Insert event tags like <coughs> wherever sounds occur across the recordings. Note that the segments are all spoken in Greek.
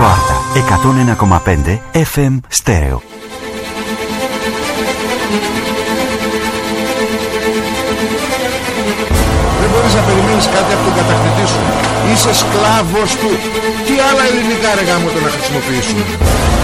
Ράδιο Άρτα 101,5 FM Στέρεο. Δεν μπορείς να περιμένεις κάτι από τον κατακτητή σου. Είσαι σκλάβος του. Τι άλλα ελληνικά ρε γάμο το να χρησιμοποιήσουμε.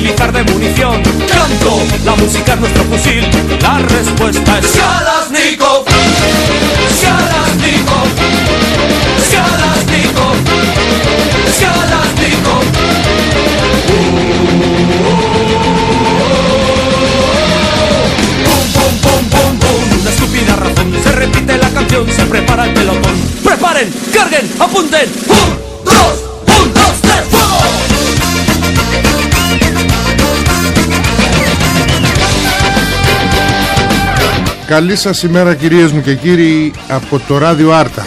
utilizar de munición. Canto, la música es nuestro fusil. La respuesta es Kalashnikov. Kalashnikov. Kalashnikov. Kalashnikov. Se prepara el pelotón. ¡Preparen! ¡Carguen! ¡Apunten! ¡Un, dos! ¡Un, dos, Καλή σας ημέρα κυρίες μου και κύριοι από το ράδιο Άρτα.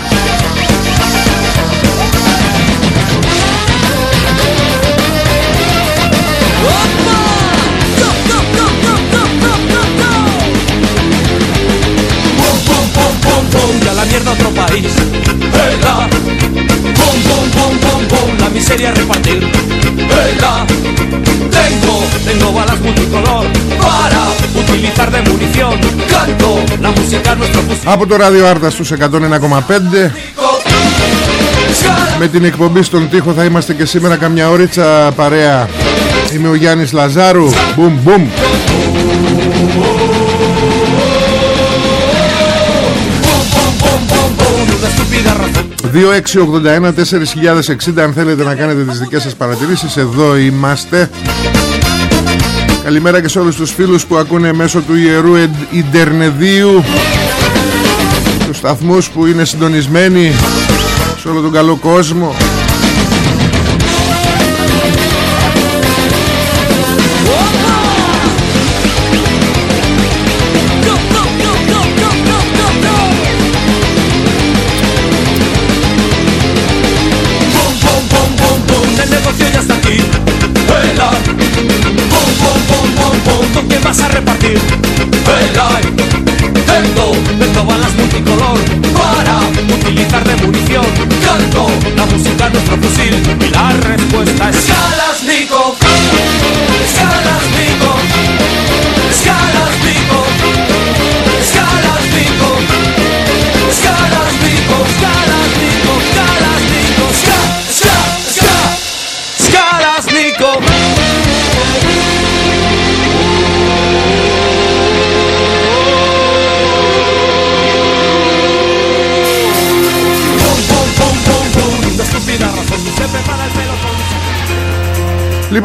Από το ράδιο Άρτα στους 101,5 Με την εκπομπή στον τοίχο θα είμαστε και σήμερα καμιά ώριτσα παρέα. Είμαι ο Γιάννης Λαζάρου. Μπουμ μπουμ Una estúpida razón. 2681-4060 αν θέλετε να κάνετε τις δικές σας παρατηρήσεις Εδώ είμαστε. Καλημέρα και σε όλους τους φίλους που ακούνε μέσω του Ιερού Εντ- Ιντερνεδίου. Τους σταθμούς που είναι συντονισμένοι Σε όλο τον καλό κόσμο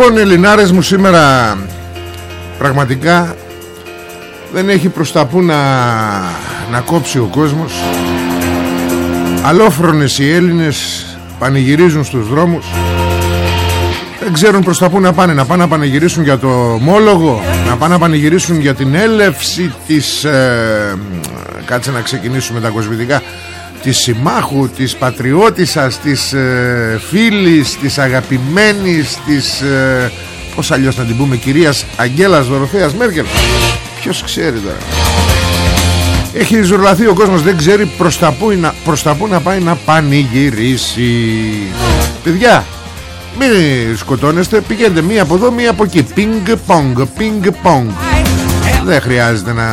Λοιπόν Ελληνάρες μου σήμερα Πραγματικά Δεν έχει προς τα που να, να κόψει ο κόσμος. Αλόφρονες οι Έλληνες Πανηγυρίζουν στους δρόμους. Δεν ξέρουν προς τα που να πάνε. Να πάνε να πανηγυρίσουν για το ομόλογο Να πάνε να πανηγυρίσουν για την έλευση Της ε, Κάτσε να ξεκινήσουμε τα κοσμητικά της συμμάχου, της πατριώτισσας, της ε, φίλης, της αγαπημένης, της, ε, πώς αλλιώς να την πούμε, κυρίας Αγγέλας Δωροθέας Μέρκελ. Ποιος ξέρει τώρα. Έχει ζουρλαθεί ο κόσμος Δεν ξέρει προς τα πού, να, προς τα πού να πάει να πανηγυρίσει Παιδιά Μην σκοτώνεστε Πηγαίνετε μία από εδώ μία από εκεί Πινγκ πονγκ Πινγκ πονγκ Δεν χρειάζεται να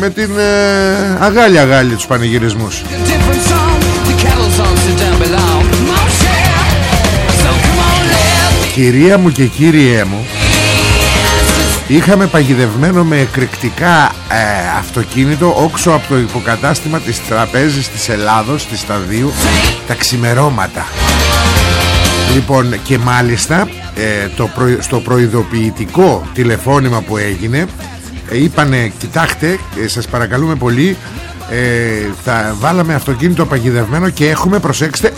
Με την ε, αγάλια αγάλια τους πανηγυρισμούς. Κυρία μου και κύριέ μου Είχαμε παγιδευμένο με εκρηκτικά ε, αυτοκίνητο όξω από το υποκατάστημα της τραπέζης της Ελλάδος της Σταδίου τα ξημερώματα. Λοιπόν και μάλιστα ε, το στο προειδοποιητικό τηλεφώνημα που έγινε ε, είπανε κοιτάξτε ε, σας παρακαλούμε πολύ ε, θα βάλαμε αυτοκίνητο παγιδευμένο και έχουμε προσέξτε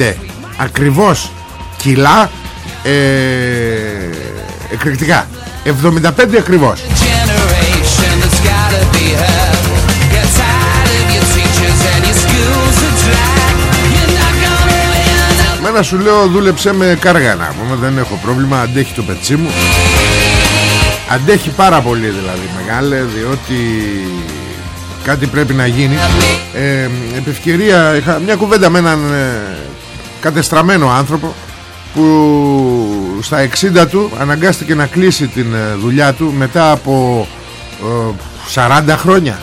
75 ακριβώς κιλά ε, εκρηκτικά. 75 ακριβώς. Μένα σου λέω δούλεψε με κάργανα. Δεν έχω πρόβλημα Αντέχει το πετσί μου Αντέχει πάρα πολύ δηλαδή μεγάλε Διότι κάτι πρέπει να γίνει. Ε, Επιευκαιρία είχα μια κουβέντα με έναν ε, κατεστραμμένο άνθρωπο που στα 60 του αναγκάστηκε να κλείσει την ε, δουλειά του μετά από 40 ε, χρόνια.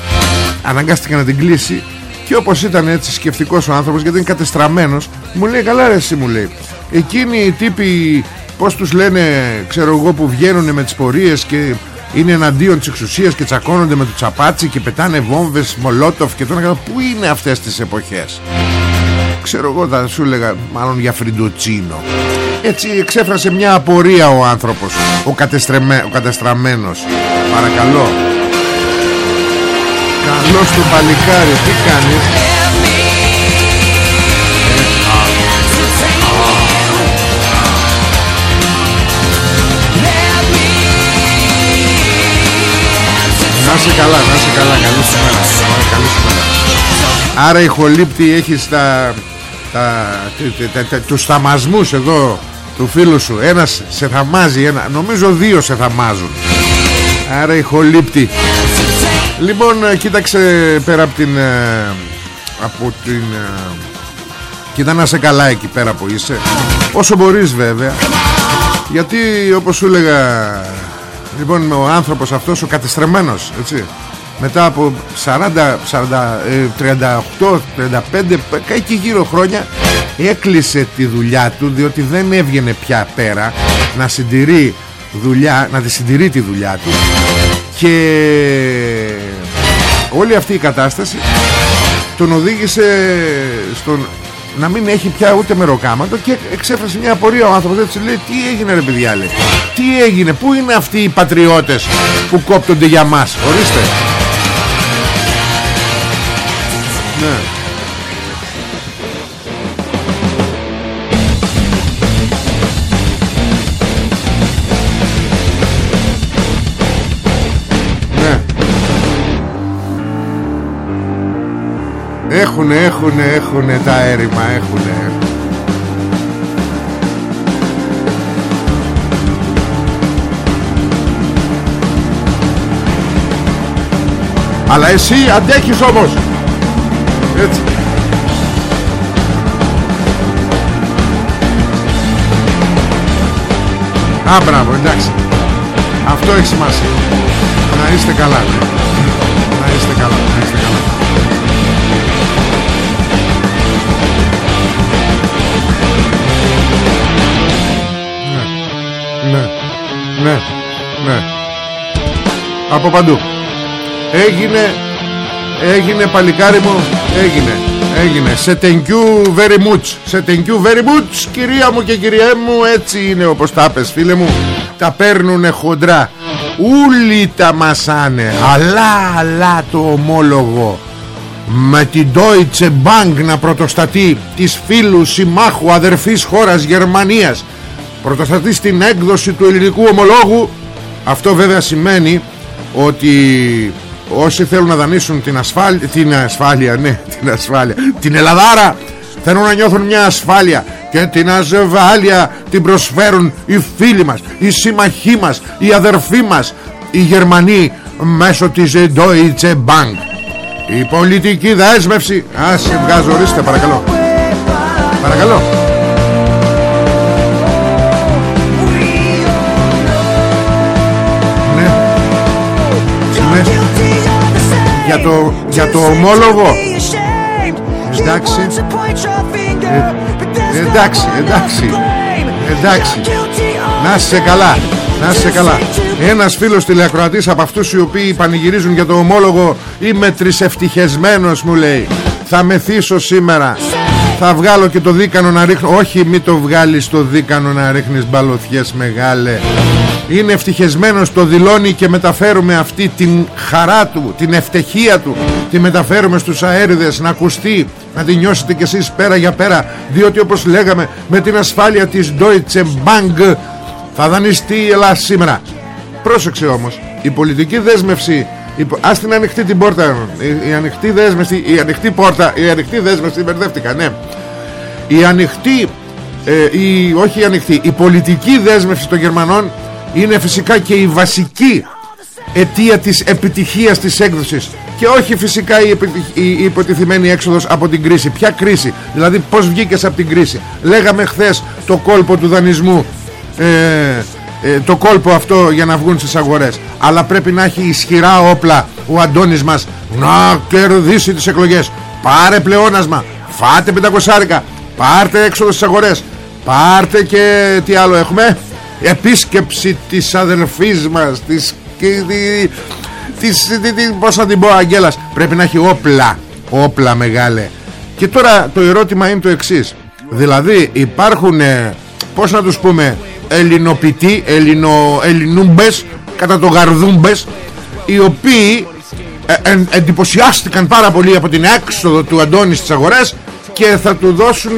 Αναγκάστηκε να την κλείσει και όπως ήταν έτσι σκεφτικός ο άνθρωπος γιατί είναι κατεστραμμένος μου λέει καλά ρε εσύ μου λέει. Εκείνοι οι τύποι πως τους λένε ξέρω εγώ που βγαίνουν με τις πορείες και είναι εναντίον της εξουσίας και τσακώνονται με το τσαπάτσι και πετάνε βόμβες μολότοφ και τώρα πού είναι αυτές τις εποχές; Ξέρω εγώ θα σου έλεγα μάλλον για φριντοτσίνο. Έτσι εξέφρασε μια απορία ο άνθρωπος Ο, κατεστρεμέ, ο κατεστραμμένος. Παρακαλώ. Καλώς το παλικάρι Τι κάνεις; Άρα η χολύπτη έχει τα, τα, τα, τα, τους θαμασμούς εδώ του φίλου σου. Ένας σε θαμάζει ένα, νομίζω δύο σε θαμάζουν. Άρα ηχολήπτη λοιπόν ε, κοίταξε πέρα από την ε, από την ε, κοίτα να σε καλά εκεί πέρα που είσαι. Όσο μπορείς βέβαια. Γιατί όπως σου έλεγα λοιπόν ο άνθρωπος αυτός ο κατεστρεμμένος έτσι μετά από 40, 40 38, 35 εκεί γύρω χρόνια έκλεισε τη δουλειά του διότι δεν έβγαινε πια πέρα να συντηρεί δουλειά, να τη συντηρεί τη δουλειά του. Και όλη αυτή η κατάσταση τον οδήγησε στον να μην έχει πια ούτε μεροκάματο και εξέφρασε μια απορία ο άνθρωπος. Έτσι λέει τι έγινε ρε παιδιά λέει τι έγινε, πού είναι αυτοί οι πατριώτες που κόπτονται για μας ορίστε ναι Έχουνε, έχουνε, έχουνε τα έρημα, έχουνε. Αλλά εσύ αντέχεις όμως. Έτσι. Α, μπράβο, εντάξει. Αυτό έχει σημασία. Να είστε καλά. Να είστε καλά, να είστε καλά. Ναι, ναι, ναι. Από παντού. Έγινε, έγινε παλικάρι μου, έγινε, έγινε. Σε thank you very much. Σε thank you very much, κυρία μου και κυρία μου, έτσι είναι όπως τα πες φίλε μου. Τα παίρνουνε χοντρά. Ούλοι τα μασάνε. Αλλά, αλλά το ομόλογο με την Deutsche Bank να πρωτοστατεί της φίλου συμμάχου αδερφής χώρας Γερμανίας πρωτοστατεί στην έκδοση του ελληνικού ομολόγου αυτό βέβαια σημαίνει ότι όσοι θέλουν να δανείσουν την ασφάλεια την ασφάλεια ναι <laughs> την ασφάλεια την Ελλαδάρα θέλουν να νιώθουν μια ασφάλεια και την ασφάλεια την προσφέρουν οι φίλοι μας οι σύμμαχοί μας οι αδερφοί μας οι Γερμανοί μέσω της Deutsche Bank. Η πολιτική δέσμευση Ας σε βγάζω ορίστε παρακαλώ. Παρακαλώ Για το, για το ομόλογο; Εντάξει. Ε, Εντάξει Εντάξει. Εντάξει. Να είσαι καλά Να είσαι καλά. Ένας φίλος τηλεακροατής από αυτούς οι οποίοι πανηγυρίζουν για το ομόλογο Είμαι τρισευτυχισμένος μου λέει. Θα μεθύσω σήμερα Θα βγάλω και το δίκανο να ρίχνω. Όχι μη το βγάλεις το δίκανο να ρίχνεις μπαλωθιές μεγάλε. Είναι ευτυχισμένος το δηλώνει και μεταφέρουμε αυτή την χαρά του Την ευτυχία του. Τη μεταφέρουμε στους αέριδες να ακουστεί Να τη νιώσετε κι εσείς πέρα για πέρα. Διότι όπως λέγαμε με την ασφάλεια της Deutsche Bank Θα δανειστεί η Ελλάδα σήμερα. Πρόσεξε όμως Η πολιτική δέσμευση η, Ας την ανοιχτή την πόρτα η, η ανοιχτή δέσμευση Η ανοιχτή πόρτα Η ανοιχτή δέσμευση Μπερδεύτηκα ναι. Η ανοιχτή ε, η, Όχι η ανοιχτή Η πολιτική δέσμευση των Γερμανών Είναι φυσικά και η βασική αιτία της επιτυχίας της έκδοσης και όχι φυσικά η, η, η υποτιθυμένη έξοδος από την κρίση. Ποια κρίση, δηλαδή πως βγήκες από την κρίση; Λέγαμε χθες το κόλπο του δανεισμού ε, ε, το κόλπο αυτό για να βγουν στις αγορές. Αλλά πρέπει να έχει ισχυρά όπλα ο Αντώνης μας να κερδίσει τις εκλογές. Πάρε πλεόνασμα φάτε πεντακοσάρικα πάρτε έξοδο στις αγορές. Πάρτε και τι άλλο έχουμε. Επίσκεψη της αδελφής μας της, της, της, πώς θα την πω Αγγέλας. Πρέπει να έχει όπλα όπλα μεγάλε. Και τώρα το ερώτημα είναι το εξής. Δηλαδή υπάρχουν πώς να τους πούμε ελληνοποιητοί ελληνο, ελληνούμπες κατά το γαρδούμπες οι οποίοι ε, ε, εντυπωσιάστηκαν πάρα πολύ από την έξοδο του Αντώνη στις αγορές και θα του δώσουν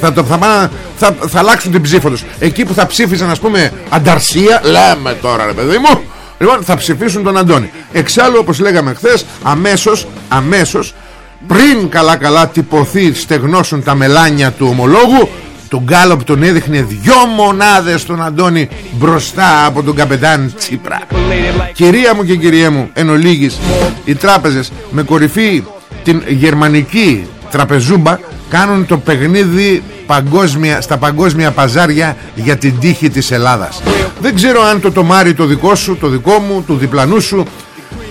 θα, το, θα, θα, θα αλλάξουν την ψήφο τους. Εκεί που θα ψήφισαν ας πούμε ανταρσία λέμε τώρα ρε παιδί μου λοιπόν θα ψηφίσουν τον Αντώνη. Εξάλλου όπως λέγαμε χθες αμέσως αμέσως πριν καλά καλά τυπωθεί στεγνώσουν τα μελάνια του ομολόγου τον Γκάλοπ τον έδειχνε δυο μονάδες τον Αντώνη μπροστά από τον καπετάν Τσίπρα. Κυρία μου και κυρία μου εν ολίγης οι τράπεζες με κορυφή την γερμανική τραπεζούμπα κάνουν το παιχνίδι παγκόσμια, στα παγκόσμια παζάρια για την τύχη της Ελλάδας. Δεν ξέρω αν το τομάρι το δικό σου το δικό μου, του διπλανού σου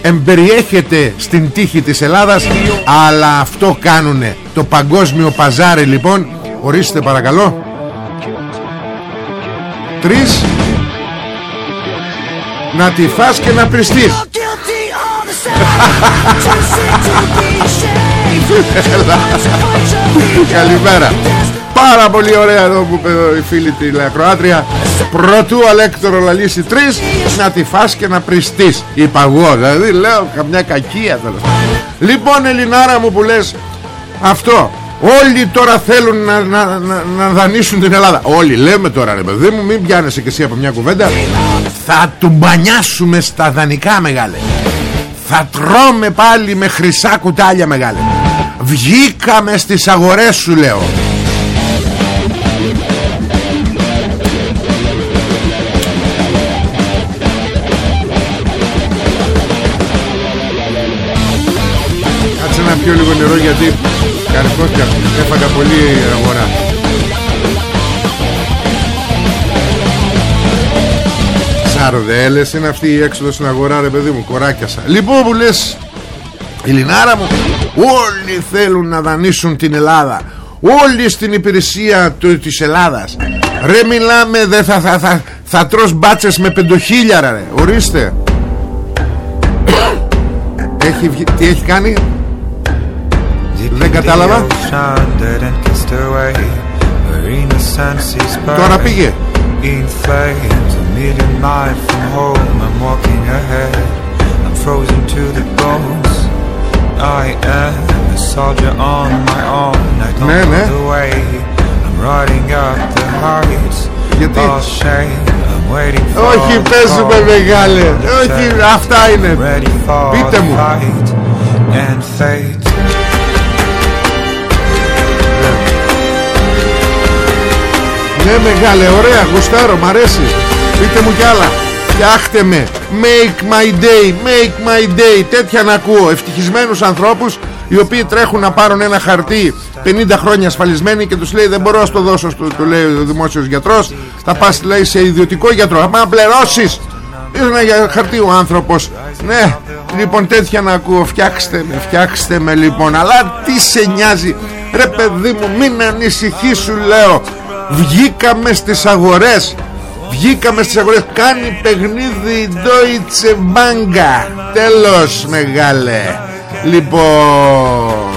εμπεριέχεται στην τύχη της Ελλάδας αλλά αυτό κάνουνε. Το παγκόσμιο παζάρι λοιπόν Ορίστε παρακαλώ. Τρεις. Να τη φας και να πριστείς. <laughs> Καλημέρα. Πάρα πολύ ωραία εδώ που είπε η φίλη τη Λεακροάτρια Πρωτού αλέκτορο λαλήσει τρεις Να τη φας και να πριστείς. Είπα εγώ δηλαδή λέω καμιά κακία Λοιπόν Ελληνάρα μου που λες Αυτό Όλοι τώρα θέλουν να, να, να, να, δανείσουν την Ελλάδα. Όλοι λέμε τώρα ρε παιδί μου Μην πιάνεσαι και εσύ από μια κουβέντα. Θα του μπανιάσουμε στα δανεικά μεγάλε. Θα τρώμε πάλι με χρυσά κουτάλια μεγάλε. Βγήκαμε στις αγορές σου λέω. Κάτσε να πιω λίγο νερό γιατί Καρφώθηκα, έφαγα πολύ αγορά. Σαρδέλες είναι αυτή η έξοδος στην αγορά ρε παιδί μου Κοράκιασα Λοιπόν που λες Η Λινάρα μου Όλοι θέλουν να δανείσουν την Ελλάδα. Όλοι στην υπηρεσία του, της Ελλάδας. Ρε μιλάμε δε θα, θα, θα, θα τρως μπάτσες με πεντοχίλιαρα ρε. Ορίστε. <coughs> Έχει, Τι έχει κάνει; Δεν κατάλαβα Τώρα πήγε I am a soldier on my own. I don't ναι, ναι. the way. I'm riding up the heights. Γιατί; Όχι παίζουμε μεγάλε Όχι αυτά είναι Πείτε μου Ναι μεγάλε ωραία γουστάρω μ' αρέσει. Πείτε μου κι άλλα. Φτιάχτε με. Make my day, make my day. Τέτοια να ακούω. Ευτυχισμένους ανθρώπους οι οποίοι τρέχουν να πάρουν ένα χαρτί 50 χρόνια ασφαλισμένοι και τους λέει δεν μπορώ να το δώσω στο, το λέει ο δημόσιος γιατρός. Θα πας λέει σε ιδιωτικό γιατρό. Θα να πληρώσεις είναι για χαρτί ο άνθρωπος. Ναι λοιπόν τέτοια να ακούω. Φτιάξτε με φτιάξτε με λοιπόν. Αλλά τι σε νοιάζει. Ρε παιδί μου μην ανησυχείς σου λέω βγήκαμε στις αγορές. Βγήκαμε στις αγορές. Κάνει παιχνίδι Deutsche Bank. Τέλος μεγάλε. Λοιπόν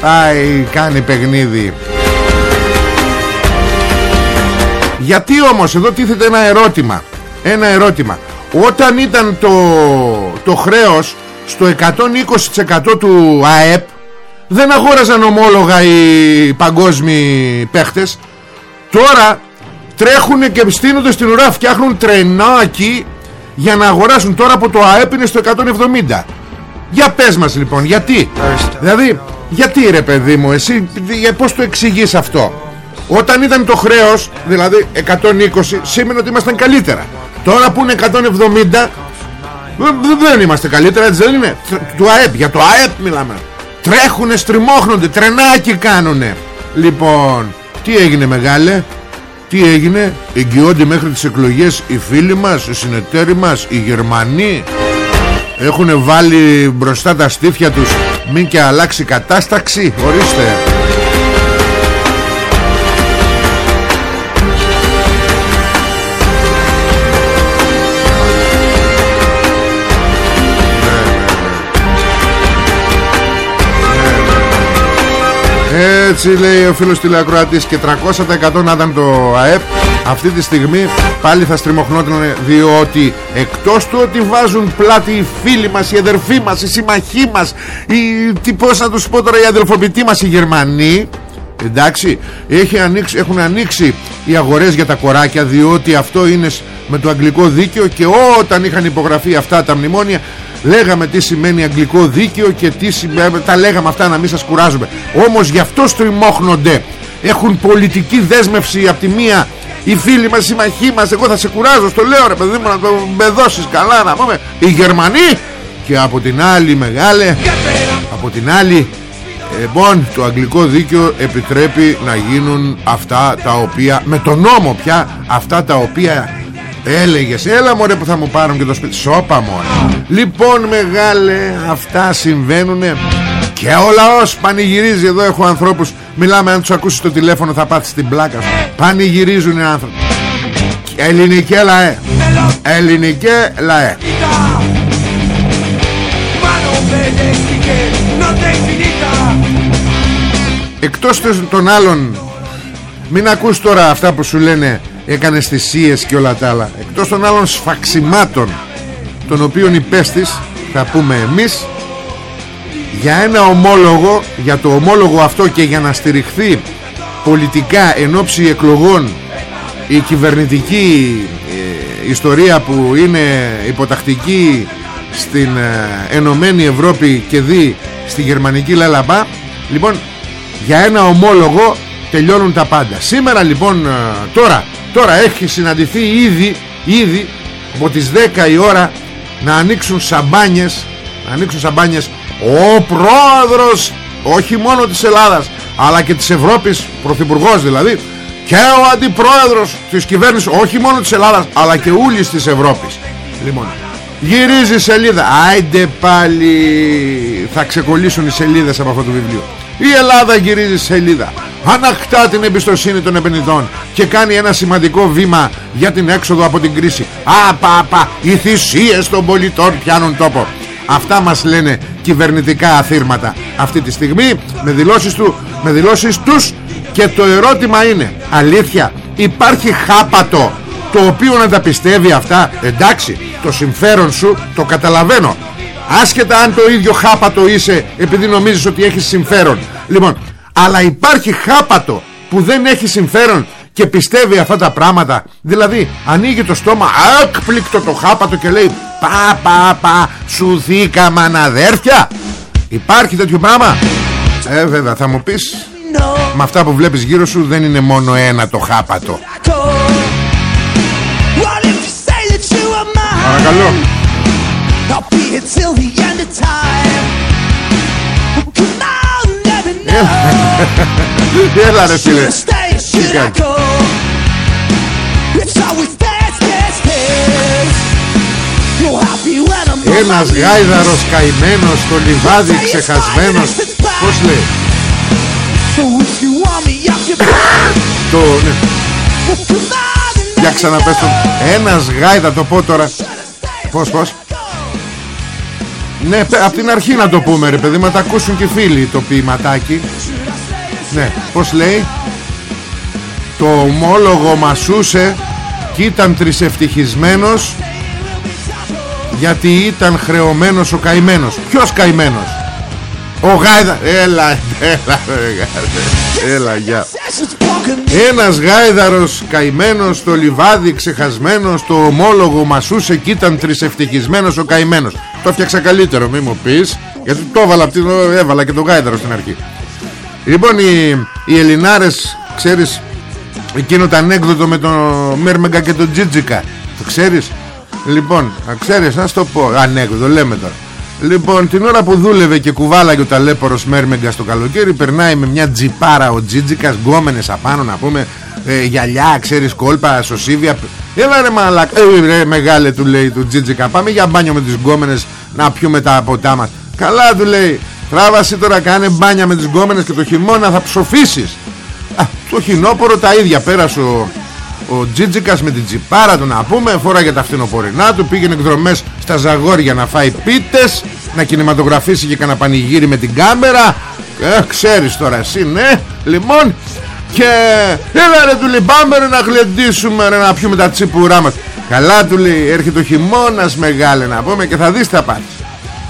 Πάει κάνει παιχνίδι. Γιατί όμως εδώ τίθεται ένα ερώτημα. Ένα ερώτημα. Όταν ήταν το, το χρέος Στο 120% του ΑΕΠ Δεν αγόραζαν ομόλογα οι παγκόσμιοι παίχτες Τώρα τρέχουν και στείνονται στην ουρά φτιάχνουν τρενάκι για να αγοράσουν. Τώρα από το ΑΕΠ είναι στο 170 για πες μας λοιπόν γιατί; Δηλαδή γιατί ρε παιδί μου εσύ για πώς το εξηγείς αυτό; Όταν ήταν το χρέος δηλαδή 120 σήμερα ότι ήμασταν καλύτερα. Τώρα που είναι 170 δεν είμαστε καλύτερα έτσι δεν είναι; Του ΑΕΠ για το ΑΕΠ μιλάμε. Τρέχουνε στριμώχνονται τρενάκι κάνουνε. Λοιπόν τι έγινε μεγάλε; Τι έγινε; Εγγυώνται μέχρι τις εκλογές οι φίλοι μας Οι συνεταίροι μας Οι Γερμανοί; Έχουν βάλει μπροστά τα στήθια τους Μην και αλλάξει κατάσταξη; Ορίστε Έτσι λέει ο φίλος τηλεακροατής Και 300% να ήταν το ΑΕΠ. Αυτή τη στιγμή πάλι θα στριμωχνόταν Διότι εκτός του ότι βάζουν πλάτη οι φίλοι μας Οι αδερφοί μας, οι συμμαχοί μας οι, Τι πώς να τους πω τώρα Οι αδελφοποιητοί μας οι Γερμανοί Εντάξει έχει ανοίξει, Έχουν ανοίξει οι αγορές για τα κοράκια Διότι αυτό είναι με το αγγλικό δίκαιο Και όταν είχαν υπογραφεί αυτά τα μνημόνια Λέγαμε τι σημαίνει αγγλικό δίκαιο και τι σημαίνει, τα λέγαμε αυτά να μην σας κουράζουμε. Όμως γι' αυτό στριμώχνονται. Έχουν πολιτική δέσμευση από τη μία οι φίλοι μας, οι συμμαχοί μας. Εγώ θα σε κουράζω, στο λέω ρε παιδί μου να το μπεδώσεις καλά να πούμε. Οι Γερμανοί και από την άλλη μεγάλη, από την άλλη Λοιπόν το αγγλικό δίκαιο επιτρέπει να γίνουν αυτά τα οποία με τον νόμο πια αυτά τα οποία Έλεγες. Έλα μωρέ που θα μου πάρουν και το σπίτι. Σώπα μωρέ. Λοιπόν μεγάλε αυτά συμβαίνουνε. Και ο λαός πανηγυρίζει. Εδώ έχω ανθρώπους. Μιλάμε αν τους ακούσεις το τηλέφωνο θα πάθεις την πλάκα σου. Πανηγυρίζουν οι άνθρωποι. Ελληνικέ λαέ. Ελληνικέ λαέ Εκτός των άλλων Μην ακούς τώρα αυτά που σου λένε έκανες θυσίες και όλα τα άλλα εκτός των άλλων σφαξιμάτων των οποίων υπέστης θα πούμε εμείς για ένα ομόλογο για το ομόλογο αυτό και για να στηριχθεί πολιτικά εν ώψη εκλογών η κυβερνητική ε, ιστορία που είναι υποτακτική στην ε, Ενωμένη Ευρώπη και δει στη γερμανική Λαλαμπά λοιπόν για ένα ομόλογο τελειώνουν τα πάντα σήμερα λοιπόν ε, τώρα Τώρα έχει συναντηθεί ήδη, ήδη από τις 10 η ώρα να ανοίξουν σαμπάνιες, να ανοίξουν σαμπάνιες ο πρόεδρος όχι μόνο της Ελλάδας αλλά και της Ευρώπης, πρωθυπουργός δηλαδή και ο αντιπρόεδρος της κυβέρνησης όχι μόνο της Ελλάδας αλλά και ούλης της Ευρώπης. Λοιπόν, γυρίζει σελίδα. Άιντε πάλι θα ξεκολλήσουν οι σελίδες από αυτό το βιβλίο. Η Ελλάδα γυρίζει σελίδα ανακτά την εμπιστοσύνη των επενδυτών και κάνει ένα σημαντικό βήμα για την έξοδο από την κρίση. Απα, οι θυσίες των πολιτών πιάνουν τόπο. Αυτά μας λένε κυβερνητικά αθήρματα αυτή τη στιγμή με δηλώσεις, του, με δηλώσεις τους και το ερώτημα είναι αλήθεια υπάρχει χάπατο το οποίο να τα πιστεύει αυτά; Εντάξει το συμφέρον σου το καταλαβαίνω άσχετα αν το ίδιο χάπατο είσαι επειδή νομίζεις ότι έχεις συμφέρον. Λοιπόν αλλά υπάρχει χάπατο που δεν έχει συμφέρον και πιστεύει αυτά τα πράγματα. Δηλαδή ανοίγει το στόμα έκπληκτο το χάπατο και λέει πα πα πα σου θήκαμε αναδέρφια υπάρχει τέτοιο πράγμα; Ε βέβαια θα μου πεις. Με αυτά που βλέπεις γύρω σου δεν είναι μόνο ένα το χάπατο. Παρακαλώ I'll be here till the end of time. Come on, never know. Έλα ρε φίλε Should I stay? Should I κάνεις? go? It's always fast, fast, fast. You're happy when I'm on Ένας my knees. γάιδαρος καημένος στο λιβάδι ξεχασμένος Πώς λέει So if you want me, I can το, ναι. Come on, and Για let me ξαναπες τον know. Ένας γάιδα το πω τώρα Should I stay? Πώς πως Ναι απ' την αρχή να το πούμε ρε παιδί Μα τα ακούσουν και οι φίλοι το ποιηματάκι. Ναι πως λέει; Το ομόλογο μασούσε Και ήταν τρισευτυχισμένος Γιατί ήταν χρεωμένος ο καημένος. Ποιος καημένος; Ο Γάιδα Έλα Έλα ρε, γάιδα. Έλα γεια. Sessions broken. ένας γάιδαρος καημένος στο λιβάδι ξεχασμένος Το ομόλογο μασούσε και ήταν τρισευτυχισμένος ο καημένος. Το έφτιαξα καλύτερο μη μου πεις Γιατί το έβαλα, απ' την- έβαλα και τον γάιδαρο στην αρχή. Λοιπόν οι, οι Ελληνάρες Ξέρεις Εκείνο το ανέκδοτο με τον Μέρμεγκα και τον Τζίτζικα Το ξέρεις; Λοιπόν να ξέρεις να το πω. Ανέκδοτο λέμε τώρα Λοιπόν την ώρα που δούλευε και κουβάλαγε ο ταλέπορος Μέρμεγκα στο καλοκαίρι Περνάει με μια τζιπάρα ο Τζίτζικας Γκόμενες απάνω να πούμε ε, Γυαλιά ξέρεις κόλπα σωσίβια. Έλα ρε μαλακ ε, ρε, Μεγάλε του λέει του Τζίτζικα Πάμε για μπάνιο με τις γκόμενες Να πιούμε τα ποτά μας Καλά του λέει Τράβαση τώρα κάνε μπάνια με τις γκόμενες Και το χειμώνα θα ψοφήσεις Α, το χινόπορο τα ίδια πέρασε ο, ο Τζίτζικας με την τσιπάρα του να πούμε Φόραγε τα φθινοπορεινά του Πήγαινε εκδρομές στα Ζαγόρια να φάει πίτες Να κινηματογραφήσει και κανένα πανηγύρι με την κάμερα. Ε, Ξέρεις τώρα εσύ ναι Λοιπόν. Και έλα ρε του λέει πάμε ρε να γλεντήσουμε ρε να πιούμε τα τσίπουρά μας. Καλά του λέει έρχεται ο χειμώνας μεγάλε να πούμε και θα δεις τα πάθεις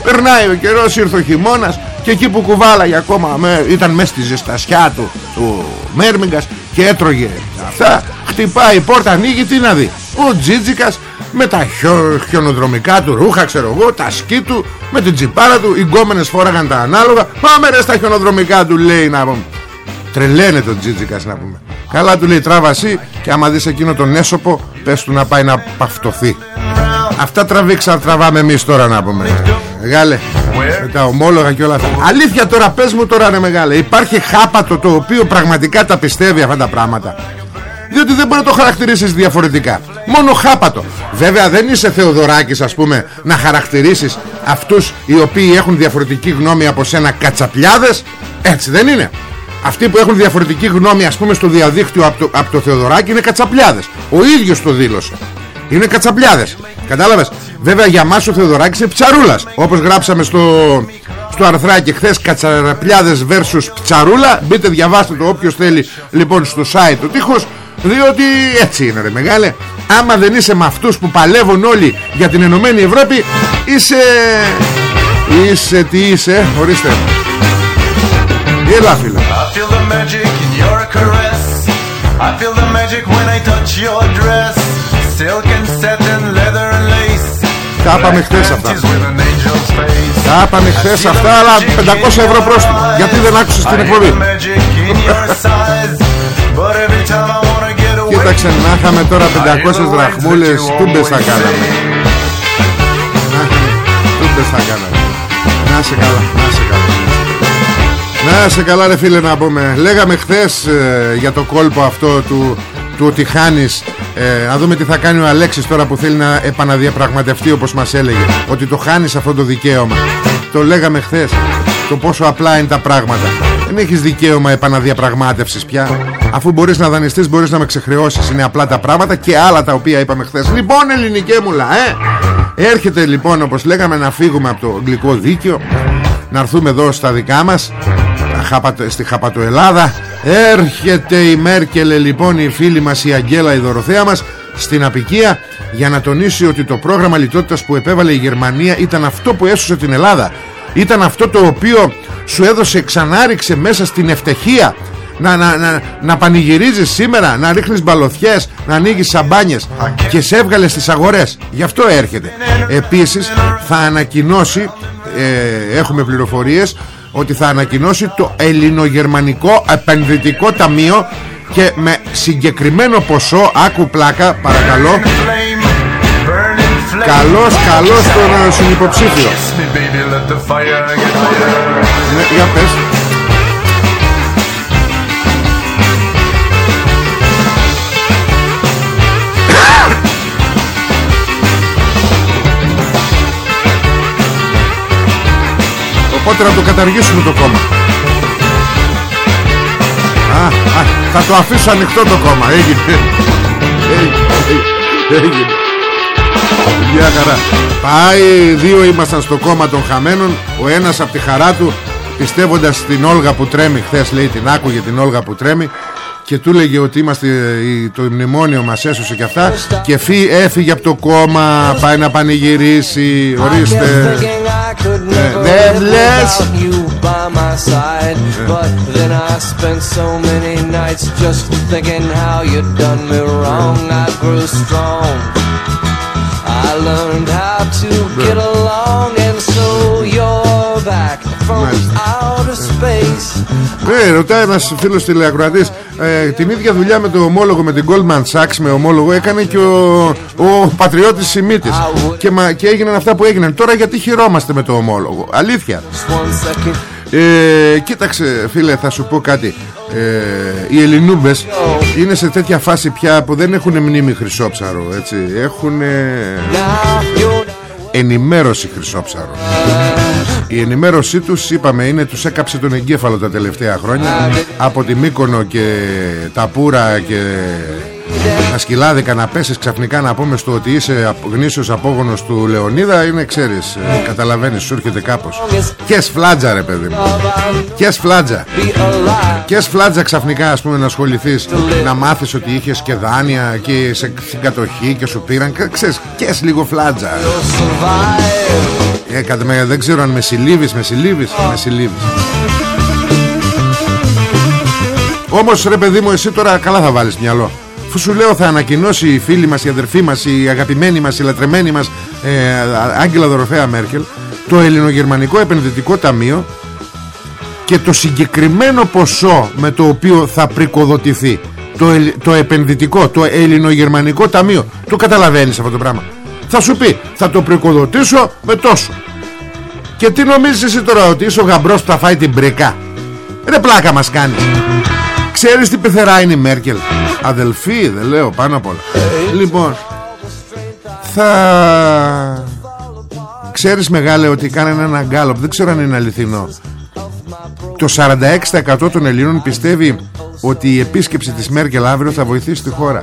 Περνάει ο καιρός ήρθε ο χειμώνας Και εκεί που κουβάλαγε ακόμα με, Ήταν μέσα στη ζεστασιά του Του Μέρμιγκας Και έτρωγε αυτά Χτυπάει η πόρτα ανοίγει τι να δει. Ο Τζίτζικας με τα χιο, χιονοδρομικά του ρούχα ξέρω εγώ Τα σκι του με την τσιπάρα του Οι γκόμενες φόραγαν τα ανάλογα. Πάμε ρε στα χιονοδρομικά του λέει να πούμε. Τρελαίνε τον Τζίτζικας να πούμε. Καλά του λέει τράβαση Και άμα δεις εκείνο τον έσωπο Πες του να πάει να παυτωθεί. Αυτά τραβήξα τραβάμε εμείς τώρα να πούμε. Μεγάλε Με τα ομόλογα και όλα αυτά. Αλήθεια τώρα πες μου τώρα ρε μεγάλε Υπάρχει χάπατο το οποίο πραγματικά τα πιστεύει αυτά τα πράγματα διότι δεν μπορεί να το χαρακτηρίσεις διαφορετικά. Μόνο χάπατο. Βέβαια δεν είσαι Θεοδωράκης ας πούμε Να χαρακτηρίσεις αυτούς οι οποίοι έχουν διαφορετική γνώμη από σένα Κατσαπλιάδες. Έτσι δεν είναι. Αυτοί που έχουν διαφορετική γνώμη ας πούμε στο διαδίκτυο από το, από το Θεοδωράκη είναι κατσαπλιάδες. Ο ίδιος το δήλωσε. Είναι κατσαπλιάδες. Κατάλαβες; Βέβαια για μας ο Θεοδωράκης είναι ψαρούλας. Όπως γράψαμε στο, στο αρθράκι χθες Κατσαπλιάδες versus ψαρούλα Μπείτε διαβάστε το όποιος θέλει Λοιπόν στο site του τείχος διότι έτσι είναι ρε μεγάλε Άμα δεν είσαι με αυτούς που παλεύουν όλοι Για την Ενωμένη Ευρώπη Είσαι Είσαι τι είσαι Ορίστε Έλα φίλε I feel the magic in your caress. I feel the magic when I touch your dress. Silk and satin, leather and lace. Τα είπαμε χθες αυτά Panties with an angel's face. Τα είπαμε χθες αυτά Αλλά 500 ευρώ πρόστιμο Γιατί δεν άκουσες την I hear εκπομπή; Κοίταξε να είχαμε τώρα I hear 500 the words that δραχμούλες you Τούμπες θα always κάναμε. Say. Τούμπες θα κάναμε. Να σε καλά Να σε καλά. Να σε καλά ρε φίλε να πούμε. Λέγαμε χθες ε, για το κόλπο αυτό του, του ότι χάνεις. Ε, Να δούμε τι θα κάνει ο Αλέξης τώρα που θέλει να επαναδιαπραγματευτεί όπως μας έλεγε. Ότι το χάνεις αυτό το δικαίωμα. Το λέγαμε χθες Το πόσο απλά είναι τα πράγματα. Δεν έχεις δικαίωμα επαναδιαπραγμάτευσης πια Αφού μπορείς να δανειστείς μπορείς να με ξεχρεώσεις. Είναι απλά τα πράγματα και άλλα τα οποία είπαμε χθες. Λοιπόν ελληνικέ μου λαέ Έρχεται λοιπόν όπως λέγαμε να φύγουμε από το αγγλικό δίκαιο. Να έρθουμε εδώ στα δικά μας τα Χάπατο- στη Χαπατοελλάδα Έρχεται η Μέρκελε λοιπόν η φίλη μας η Αγγέλα η Δωροθέα μας στην απικία για να τονίσει ότι το πρόγραμμα λιτότητας που επέβαλε η Γερμανία ήταν αυτό που έσωσε την Ελλάδα. Ήταν αυτό το οποίο σου έδωσε ξανάριξε μέσα στην ευτυχία να, να, να, να πανηγυρίζεις σήμερα να ρίχνεις μπαλωθιές να ανοίγεις σαμπάνιες. Και σε έβγαλε στις αγορές. Γι' αυτό έρχεται. Επίσης θα ανακοινώσει ε, έχουμε πληροφορίες ότι θα ανακοινώσει το ελληνογερμανικό επενδυτικό ταμείο και με συγκεκριμένο ποσό άκου πλάκα παρακαλώ. Flame, burning flame. Καλός, καλός τον συνυποψήφιο Kiss me, baby, let the fire get higher. Ναι, Για πες Οπότε να το καταργήσουμε το κόμμα. Α, α, θα το αφήσω ανοιχτό το κόμμα. Έγινε. Έγινε. Έγινε. Μια χαρά. Πάει δύο ήμασταν στο κόμμα των χαμένων Ο ένας από τη χαρά του Πιστεύοντας την Όλγα που τρέμει Χθες λέει την άκουγε την Όλγα που τρέμει και του έλεγε ότι είμαστε η- το μνημόνιο μας έσωσε και αυτά. Και φύ, έφυγε από το κόμμα πάει να πανηγυρίσει. Ορίστε. Δεν λες. you by my side. But then I spent so many nights just thinking how you done me wrong I grew strong I learned how to get along And so you're back from outer space. Ναι, ρωτάει ένας φίλος τηλεακροατής ε, Την ίδια δουλειά με το ομόλογο Με την Goldman Sachs με ομόλογο Έκανε και ο, ο πατριώτης Σιμίτης. Και, μα, και έγιναν αυτά που έγιναν. Τώρα γιατί χειρόμαστε με το ομόλογο; Αλήθεια. Just one second. Ε, Κοίταξε φίλε θα σου πω κάτι. Ε, Οι Ελληνούμπες Είναι σε τέτοια φάση πια Που δεν έχουν μνήμη χρυσόψαρο έτσι. Έχουν Now you're ενημέρωση χρυσόψαρο η ενημέρωσή τους είπαμε είναι τους έκαψε τον εγκέφαλο τα τελευταία χρόνια. Από τη Μύκονο και τα Πούρα και τα σκυλάδικα να πέσεις ξαφνικά να πούμε στο ότι είσαι απ- γνήσιος απόγονος του Λεωνίδα είναι ξέρεις ε, καταλαβαίνεις σου έρχεται κάπως. Και σφλάτζα ρε παιδί μου. Και σφλάτζα be alive και σφλάτζα ξαφνικά ας πούμε να ασχοληθείς να μάθεις ότι είχες και δάνεια και σε, στην κατοχή και σου πήραν. Και ξέρεις και λίγο φλάτζα. Survive ε, κατά με, δεν ξέρω αν με συλλήβεις, με συλλήβεις, με συλλήβεις. Όμως ρε παιδί μου εσύ τώρα καλά θα βάλεις μυαλό Αφού σου λέω θα ανακοινώσει η φίλη μας, η αδερφή μας, η αγαπημένη μας, η λατρεμένη μας ε, Άγγελα Δωροφέα Μέρκελ Το Ελληνογερμανικό Επενδυτικό Ταμείο και το συγκεκριμένο ποσό με το οποίο θα πρικοδοτηθεί το, ελ- το επενδυτικό, το ελληνογερμανικό ταμείο. Το καταλαβαίνεις αυτό το πράγμα. Θα σου πει θα το πρικοδοτήσω με τόσο. Και τι νομίζεις εσύ τώρα ότι είσαι ο γαμπρός που θα φάει την μπρικά; Ρε πλάκα μας κάνει. Ξέρεις τι πεθερά είναι η Μέρκελ; Αδελφή δεν λέω πάνω απ' όλα λοιπόν θα ξέρεις μεγάλε ότι κάνανε ένα γκάλωπ δεν ξέρω αν είναι αληθινό το 46% των Ελλήνων πιστεύει ότι η επίσκεψη της Μέρκελ αύριο θα βοηθήσει τη χώρα.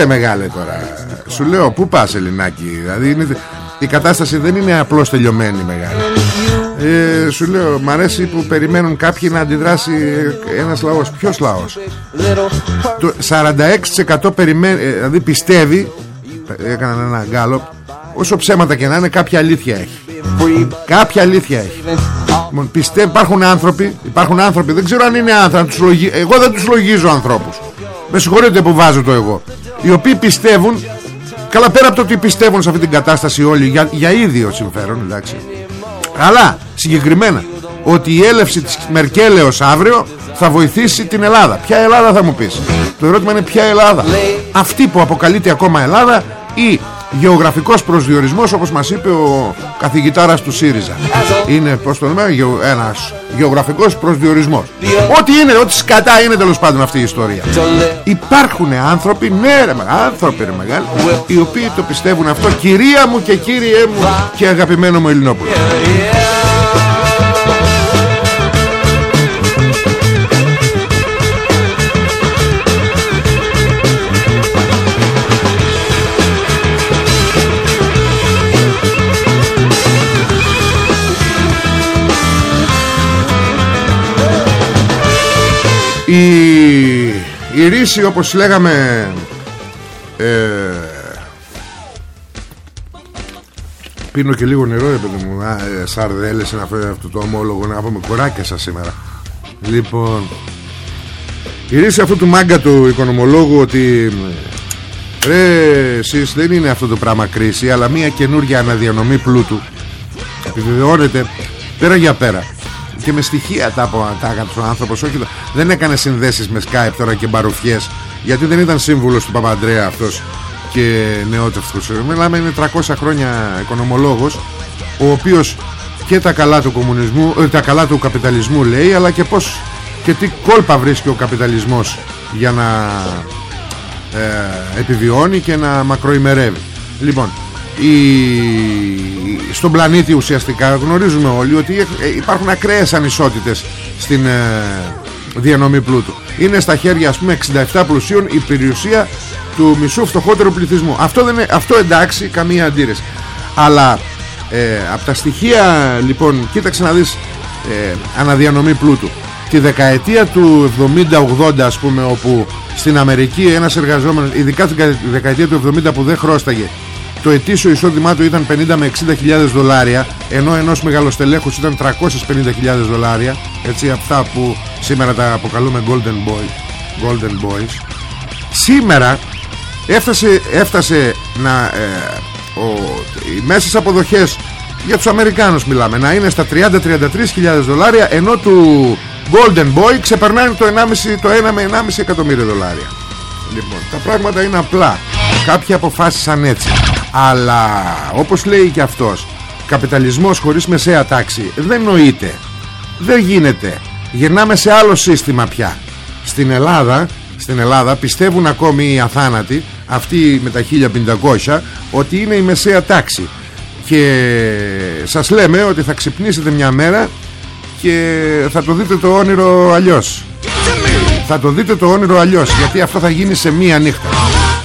Ε, μεγάλε τώρα. Σου λέω, πού πας Ελληνάκι. Δηλαδή είναι, η κατάσταση δεν είναι απλώς τελειωμένη μεγάλη. Ε, σου λέω, μ' αρέσει που περιμένουν κάποιοι να αντιδράσει ένας λαός. Ποιος λαός; Το 46% περιμένει, ε, δηλαδή πιστεύει, έκαναν ένα γκάλωπ, όσο ψέματα και να είναι κάποια αλήθεια έχει. Κάποια αλήθεια έχει. Λοιπόν, Πιστεύω υπάρχουν άνθρωποι, υπάρχουν άνθρωποι, δεν ξέρω αν είναι άνθρωποι, τους λογι... εγώ δεν τους λογίζω ανθρώπους. Με συγχωρείτε που βάζω το εγώ. Οι οποίοι πιστεύουν, καλά πέρα από το ότι πιστεύουν σε αυτή την κατάσταση όλοι για, για ίδιο συμφέρον, εντάξει. Αλλά συγκεκριμένα ότι η έλευση της Μερκέλεως αύριο θα βοηθήσει την Ελλάδα. Ποια Ελλάδα θα μου πεις; Το ερώτημα είναι ποια Ελλάδα. Αυτή που αποκαλείται ακόμα Ελλάδα ή γεωγραφικός προσδιορισμός όπως μας είπε ο καθηγητάρας του ΣΥΡΙΖΑ. Είναι πως το λέμε γεω, ένας γεωγραφικός προσδιορισμός. Ό,τι είναι, ό,τι σκατά είναι τέλος πάντων αυτή η ιστορία. Υπάρχουν άνθρωποι, ναι ρε μα- άνθρωποι ρε μεγάλοι, οι οποίοι το πιστεύουν αυτό κυρία μου και κύριέ μου και αγαπημένο μου Ελληνόπουλο. Η, η ρίση όπως λέγαμε ε, Πίνω και λίγο νερό ρε παιδί μου. Α, ε, Σαρδέλες να φέρει αυτό το ομόλογο Να πούμε κοράκια σας σήμερα. Λοιπόν Η ρίση αυτού του μάγκα του οικονομολόγου Ότι Ρε εσείς δεν είναι αυτό το πράγμα κρίση Αλλά μια καινούργια αναδιανομή πλούτου. Επιβεβαιώνεται Πέρα για πέρα. Και με στοιχεία τα, απο- τα έκανε ο άνθρωπος όχι, δεν έκανε συνδέσεις με Skype τώρα και μπαρουφιές γιατί δεν ήταν σύμβουλος του Παπαντρέα αυτός και νεότευστος μιλάμε είναι 300 χρόνια οικονομολόγος ο οποίος και τα καλά του κομμουνισμού ε, τα καλά του καπιταλισμού λέει αλλά και πως και τι κόλπα βρίσκει ο καπιταλισμός για να ε, επιβιώνει και να μακροημερεύει. Λοιπόν η... στον πλανήτη ουσιαστικά γνωρίζουμε όλοι ότι υπάρχουν ακραίες ανισότητες στην ε, διανομή πλούτου. Είναι στα χέρια ας πούμε 67 πλουσίων η περιουσία του μισού φτωχότερου πληθυσμού. Αυτό, δεν είναι, αυτό εντάξει καμία αντίρρηση. Αλλά ε, από τα στοιχεία λοιπόν κοίταξε να δεις ε, αναδιανομή πλούτου. Τη δεκαετία του 70-80 ας πούμε όπου στην Αμερική ένας εργαζόμενος ειδικά τη δεκαετία του 70 που δεν χρώσταγε το ετήσιο εισόδημά του ήταν 50 με 60 χιλιάδες δολάρια ενώ ενός μεγαλοστελέχους ήταν 350 χιλιάδες δολάρια. Έτσι αυτά που σήμερα τα αποκαλούμε Golden Boys, Golden Boys. σήμερα έφτασε, έφτασε να ε, ο, οι μέσες αποδοχές για τους Αμερικάνους μιλάμε να είναι στα 30-33 χιλιάδες δολάρια ενώ του Golden Boy ξεπερνάει το, 1,5, το 1 με 1,5 εκατομμύριο δολάρια. Λοιπόν τα πράγματα είναι απλά κάποιοι αποφάσισαν έτσι. Αλλά όπως λέει και αυτός Καπιταλισμός χωρίς μεσαία τάξη Δεν νοείται. Δεν γίνεται. Γυρνάμε σε άλλο σύστημα πια. Στην Ελλάδα στην Ελλάδα πιστεύουν ακόμη οι αθάνατοι Αυτοί με τα 1500 Ότι είναι η μεσαία τάξη. Και σας λέμε ότι θα ξυπνήσετε μια μέρα Και θα το δείτε το όνειρο αλλιώς. Θα το δείτε το όνειρο αλλιώς Γιατί αυτό θα γίνει σε μία νύχτα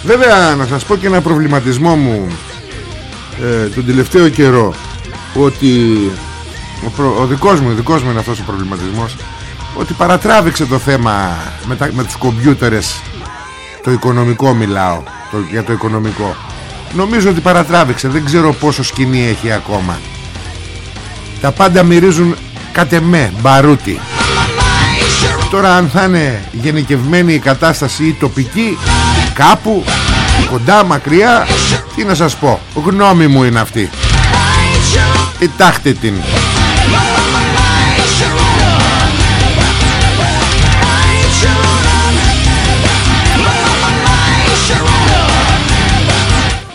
Βέβαια να σας πω και ένα προβληματισμό μου ε, τον τελευταίο καιρό ότι ο, προ, ο δικός μου, ο δικός μου είναι αυτός ο προβληματισμός ότι παρατράβηξε το θέμα με, τα, με τους κομπιούτερες το οικονομικό μιλάω το, για το οικονομικό. Νομίζω ότι παρατράβηξε δεν ξέρω πόσο σκηνή έχει ακόμα. Τα πάντα μυρίζουν κατεμέ μπαρούτι τώρα αν θα είναι γενικευμένη η κατάσταση ή τοπική κάπου κοντά μακριά τι να σας πω γνώμη μου είναι αυτή. Κοιτάξτε την.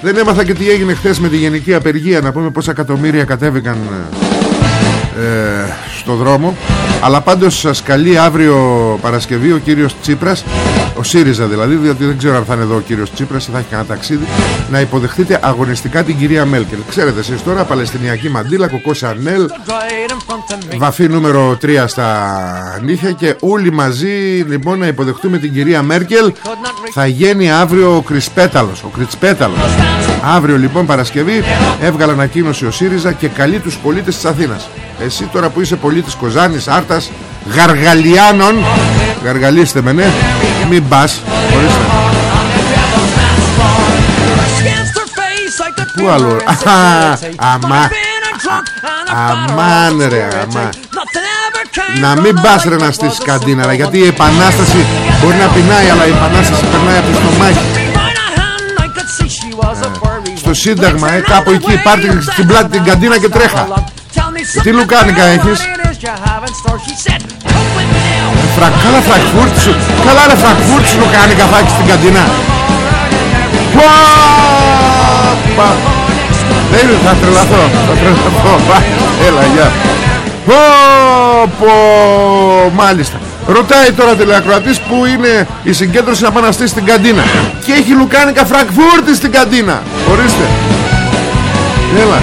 Δεν έμαθα και τι έγινε χθες με τη γενική απεργία Να πούμε πόσα εκατομμύρια κατέβηκαν ε, στο δρόμο. Αλλά πάντως σας καλεί αύριο Παρασκευή ο κύριος Τσίπρας Ο ΣΥΡΙΖΑ δηλαδή Διότι δεν ξέρω αν θα είναι εδώ ο κύριος Τσίπρας Ή θα έχει κανένα ταξίδι Να υποδεχτείτε αγωνιστικά την κυρία Μέλκελ Ξέρετε εσείς τώρα Παλαιστινιακή μαντήλα Κοκός Σανέλ Βαφή νούμερο 3 στα νύχια Και όλοι μαζί λοιπόν να υποδεχτούμε την κυρία Μέρκελ. Θα γίνει αύριο ο Κρισπέταλος Ο Κρισπέταλος. Αύριο λοιπόν Παρασκευή έβγαλε ανακοίνωση ο ΣΥΡΙΖΑ και καλεί τους πολίτες της Αθήνας Εσύ τώρα που είσαι πολίτης Κοζάνης, Άρτας, Γαργαλιάνων Γαργαλίστε με ναι Μην πας Ορίστε Πού άλλο Αμά Αμάν ρε αμά. Να μην πας ρε να στήσεις καντίνα Γιατί η επανάσταση μπορεί να πεινάει Αλλά η επανάσταση περνάει από το στομάχι. Στο Σύνταγμα ε, Κάπου εκεί πάρτε στην πλάτη την καντίνα και τρέχα Τι λουκάνικα έχεις; Φρα, Καλά φρακφούρτ σου Καλά ρε φρακφούρτ σου λουκάνικα θα έχεις στην καντίνα. Δεν θα τρελαθώ Θα τρελαθώ. Έλα γεια. Πω πω Μάλιστα. Ρωτάει τώρα τηλεακροατής που είναι η συγκέντρωση να πάνε στην καντίνα. Και έχει λουκάνικα φρακφούρτη στην καντίνα. Ορίστε. Έλα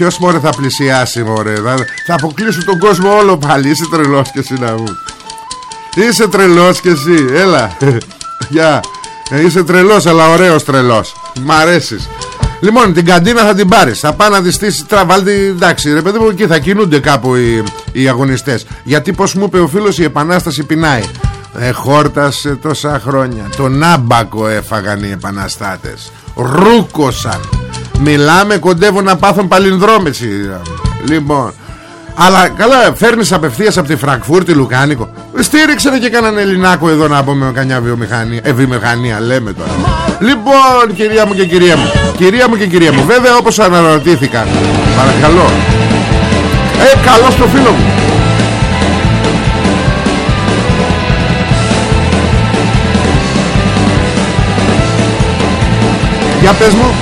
Ποιος μωρέ θα πλησιάσει μωρέ Θα, θα αποκλείσουν τον κόσμο όλο πάλι. Είσαι τρελός και εσύ να μου. Είσαι τρελός και εσύ Έλα. <laughs> Γεια. Ε, Είσαι τρελός αλλά ωραίος τρελός. Μ' αρέσεις. Λοιπόν την καντίνα θα την πάρεις. Θα πάει να της στήσεις τραβάλτη. Εντάξει ρε παιδί μου εκεί θα κινούνται κάπου οι, οι αγωνιστές. Γιατί πως μου είπε ο φίλος η επανάσταση πεινάει. Ε, χόρτασε τόσα χρόνια. Τον άμπακο έφαγαν οι επαναστάτες. Ρούκοσαν Μιλάμε κοντεύω να πάθουν παλινδρόμηση Λοιπόν Αλλά καλά φέρνεις απευθείας από τη Φραγκφούρτη Λουκάνικο. Στήριξε και κανέναν Ελληνάκο εδώ να πούμε με κανιά βιομηχανία ε, βιομηχανία λέμε τώρα. Λοιπόν κυρία μου και κυρία μου Κυρία μου και κυρία μου Βέβαια όπως αναρωτήθηκα Παρακαλώ. Ε καλό στο φίλο μου. Για πες μου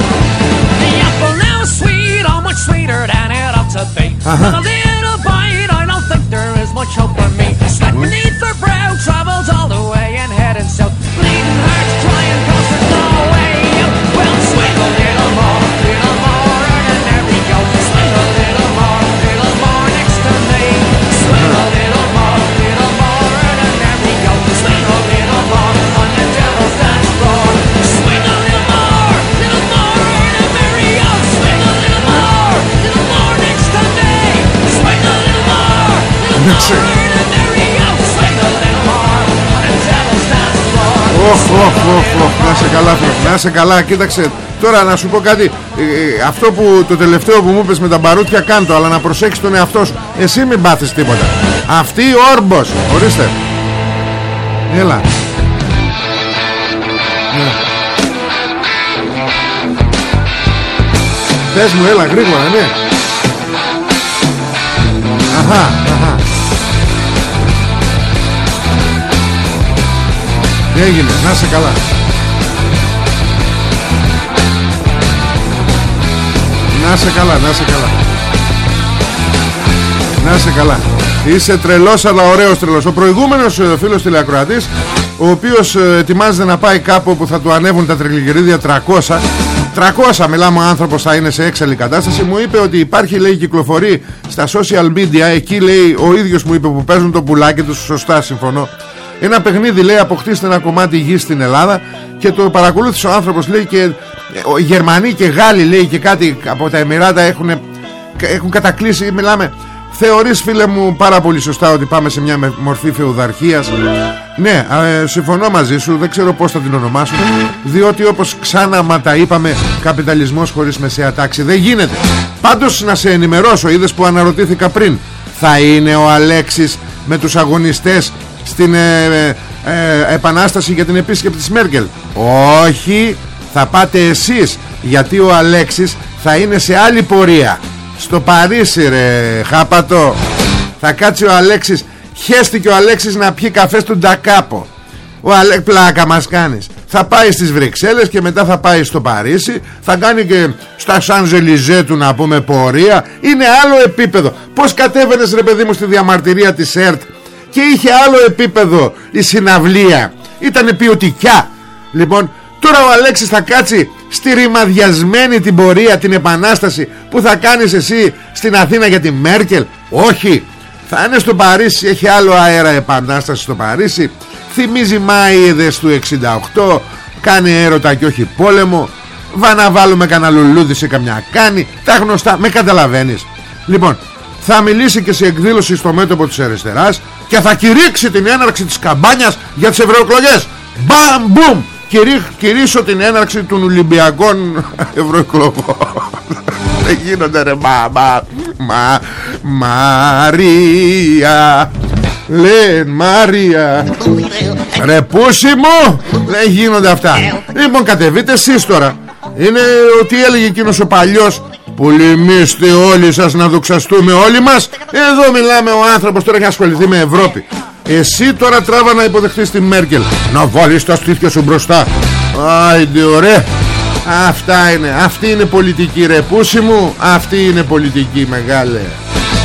Uh-huh. Floor. Οχ, οχ, οχ, οχ, να σε καλά φίλε, να σε καλά, κοίταξε Τώρα να σου πω κάτι. Ε, ε, Αυτό που το τελευταίο που μου είπες με τα μπαρούτια κάντο Αλλά να προσέξεις τον εαυτό σου. Εσύ μην πάθεις τίποτα. Αυτή η όρμπος, ορίστε. Έλα. Ναι. Πες μου, έλα γρήγορα, ναι. Αχα, αχα έγινε, να σε καλά. Να σε καλά, να σε καλά. Να σε καλά. Είσαι τρελός αλλά ωραίος τρελός. Ο προηγούμενος ε, φίλος τηλεακροατής Ο οποίος ε, ετοιμάζεται να πάει κάπου που θα του ανέβουν τα τριγλυγερίδια 300 300 μιλάμε ο άνθρωπος θα είναι σε έξαλλη κατάσταση. Μου είπε ότι υπάρχει λέει κυκλοφορεί στα social media. Εκεί λέει ο ίδιος μου είπε που παίζουν το πουλάκι τους. Σωστά συμφωνώ ένα παιχνίδι λέει αποκτήστε ένα κομμάτι γης στην Ελλάδα και το παρακολούθησε ο άνθρωπος λέει και ε, ο- οι Γερμανοί και Γάλλοι λέει και κάτι από τα Εμμυράτα έχουν, έχουν κατακλείσει. Μιλάμε θεωρείς φίλε μου πάρα πολύ σωστά ότι πάμε σε μια με- μορφή φεουδαρχίας. Ναι ε, συμφωνώ μαζί σου δεν ξέρω πως θα την ονομάσουμε διότι όπως ξανά μα τα είπαμε καπιταλισμός χωρίς μεσαία τάξη δεν γίνεται. Πάντως να σε ενημερώσω είδες που αναρωτήθηκα πριν θα είναι ο Αλέξης με τους αγωνιστές στην ε, ε, ε, επανάσταση για την επίσκεψη της Μέρκελ. Όχι θα πάτε εσείς γιατί ο Αλέξης θα είναι σε άλλη πορεία. Στο Παρίσι ρε χάπατο. Θα κάτσει ο Αλέξης χέστηκε ο Αλέξης να πιει καφέ στον Ντακάπο ο Αλέ... πλάκα μας κάνεις. Θα πάει στις Βρυξέλλες και μετά θα πάει στο Παρίσι. Θα κάνει και στα Σανζελιζέ του να πούμε πορεία. Είναι άλλο επίπεδο. Πως κατέβαινες ρε παιδί μου στη διαμαρτυρία της ΕΡΤ και είχε άλλο επίπεδο η συναυλία. Ήτανε ποιοτικιά λοιπόν τώρα ο Αλέξης θα κάτσει στη ρημαδιασμένη την πορεία την επανάσταση που θα κάνεις εσύ στην Αθήνα για τη Μέρκελ. Όχι. Θα είναι στο Παρίσι έχει άλλο αέρα επανάσταση στο Παρίσι. Θυμίζει Μάηδες του 68 κάνει έρωτα και όχι πόλεμο. Βα να βάλουμε κανένα λουλούδι σε καμιά κάνει τα γνωστά με καταλαβαίνεις. Λοιπόν θα μιλήσει και σε εκδήλωση στο μέτωπο της αριστεράς και θα κηρύξει την έναρξη της καμπάνιας για τις ευρωεκλογές. Μπαμ μπουμ Κηρύ, κηρύσω την έναρξη των Ολυμπιακών <laughs> ευρωεκλογών. <laughs> Δεν γίνονται ρε μα, μα, μα Μαρία. Λένε Μαρία. Ρε πούσι μου Δεν γίνονται αυτά. Λοιπόν κατεβείτε εσείς τώρα Είναι ότι έλεγε εκείνος ο παλιός Πολεμήστε όλοι σας να δοξαστούμε όλοι μας Εδώ μιλάμε ο άνθρωπος τώρα έχει ασχοληθεί με Ευρώπη. Εσύ τώρα τράβα να υποδεχτείς τη Μέρκελ. Να βάλεις τα στήθια σου μπροστά. Άιντε ωραία. Αυτά είναι. Αυτή είναι πολιτική ρε πούσι μου. Αυτή είναι πολιτική μεγάλε.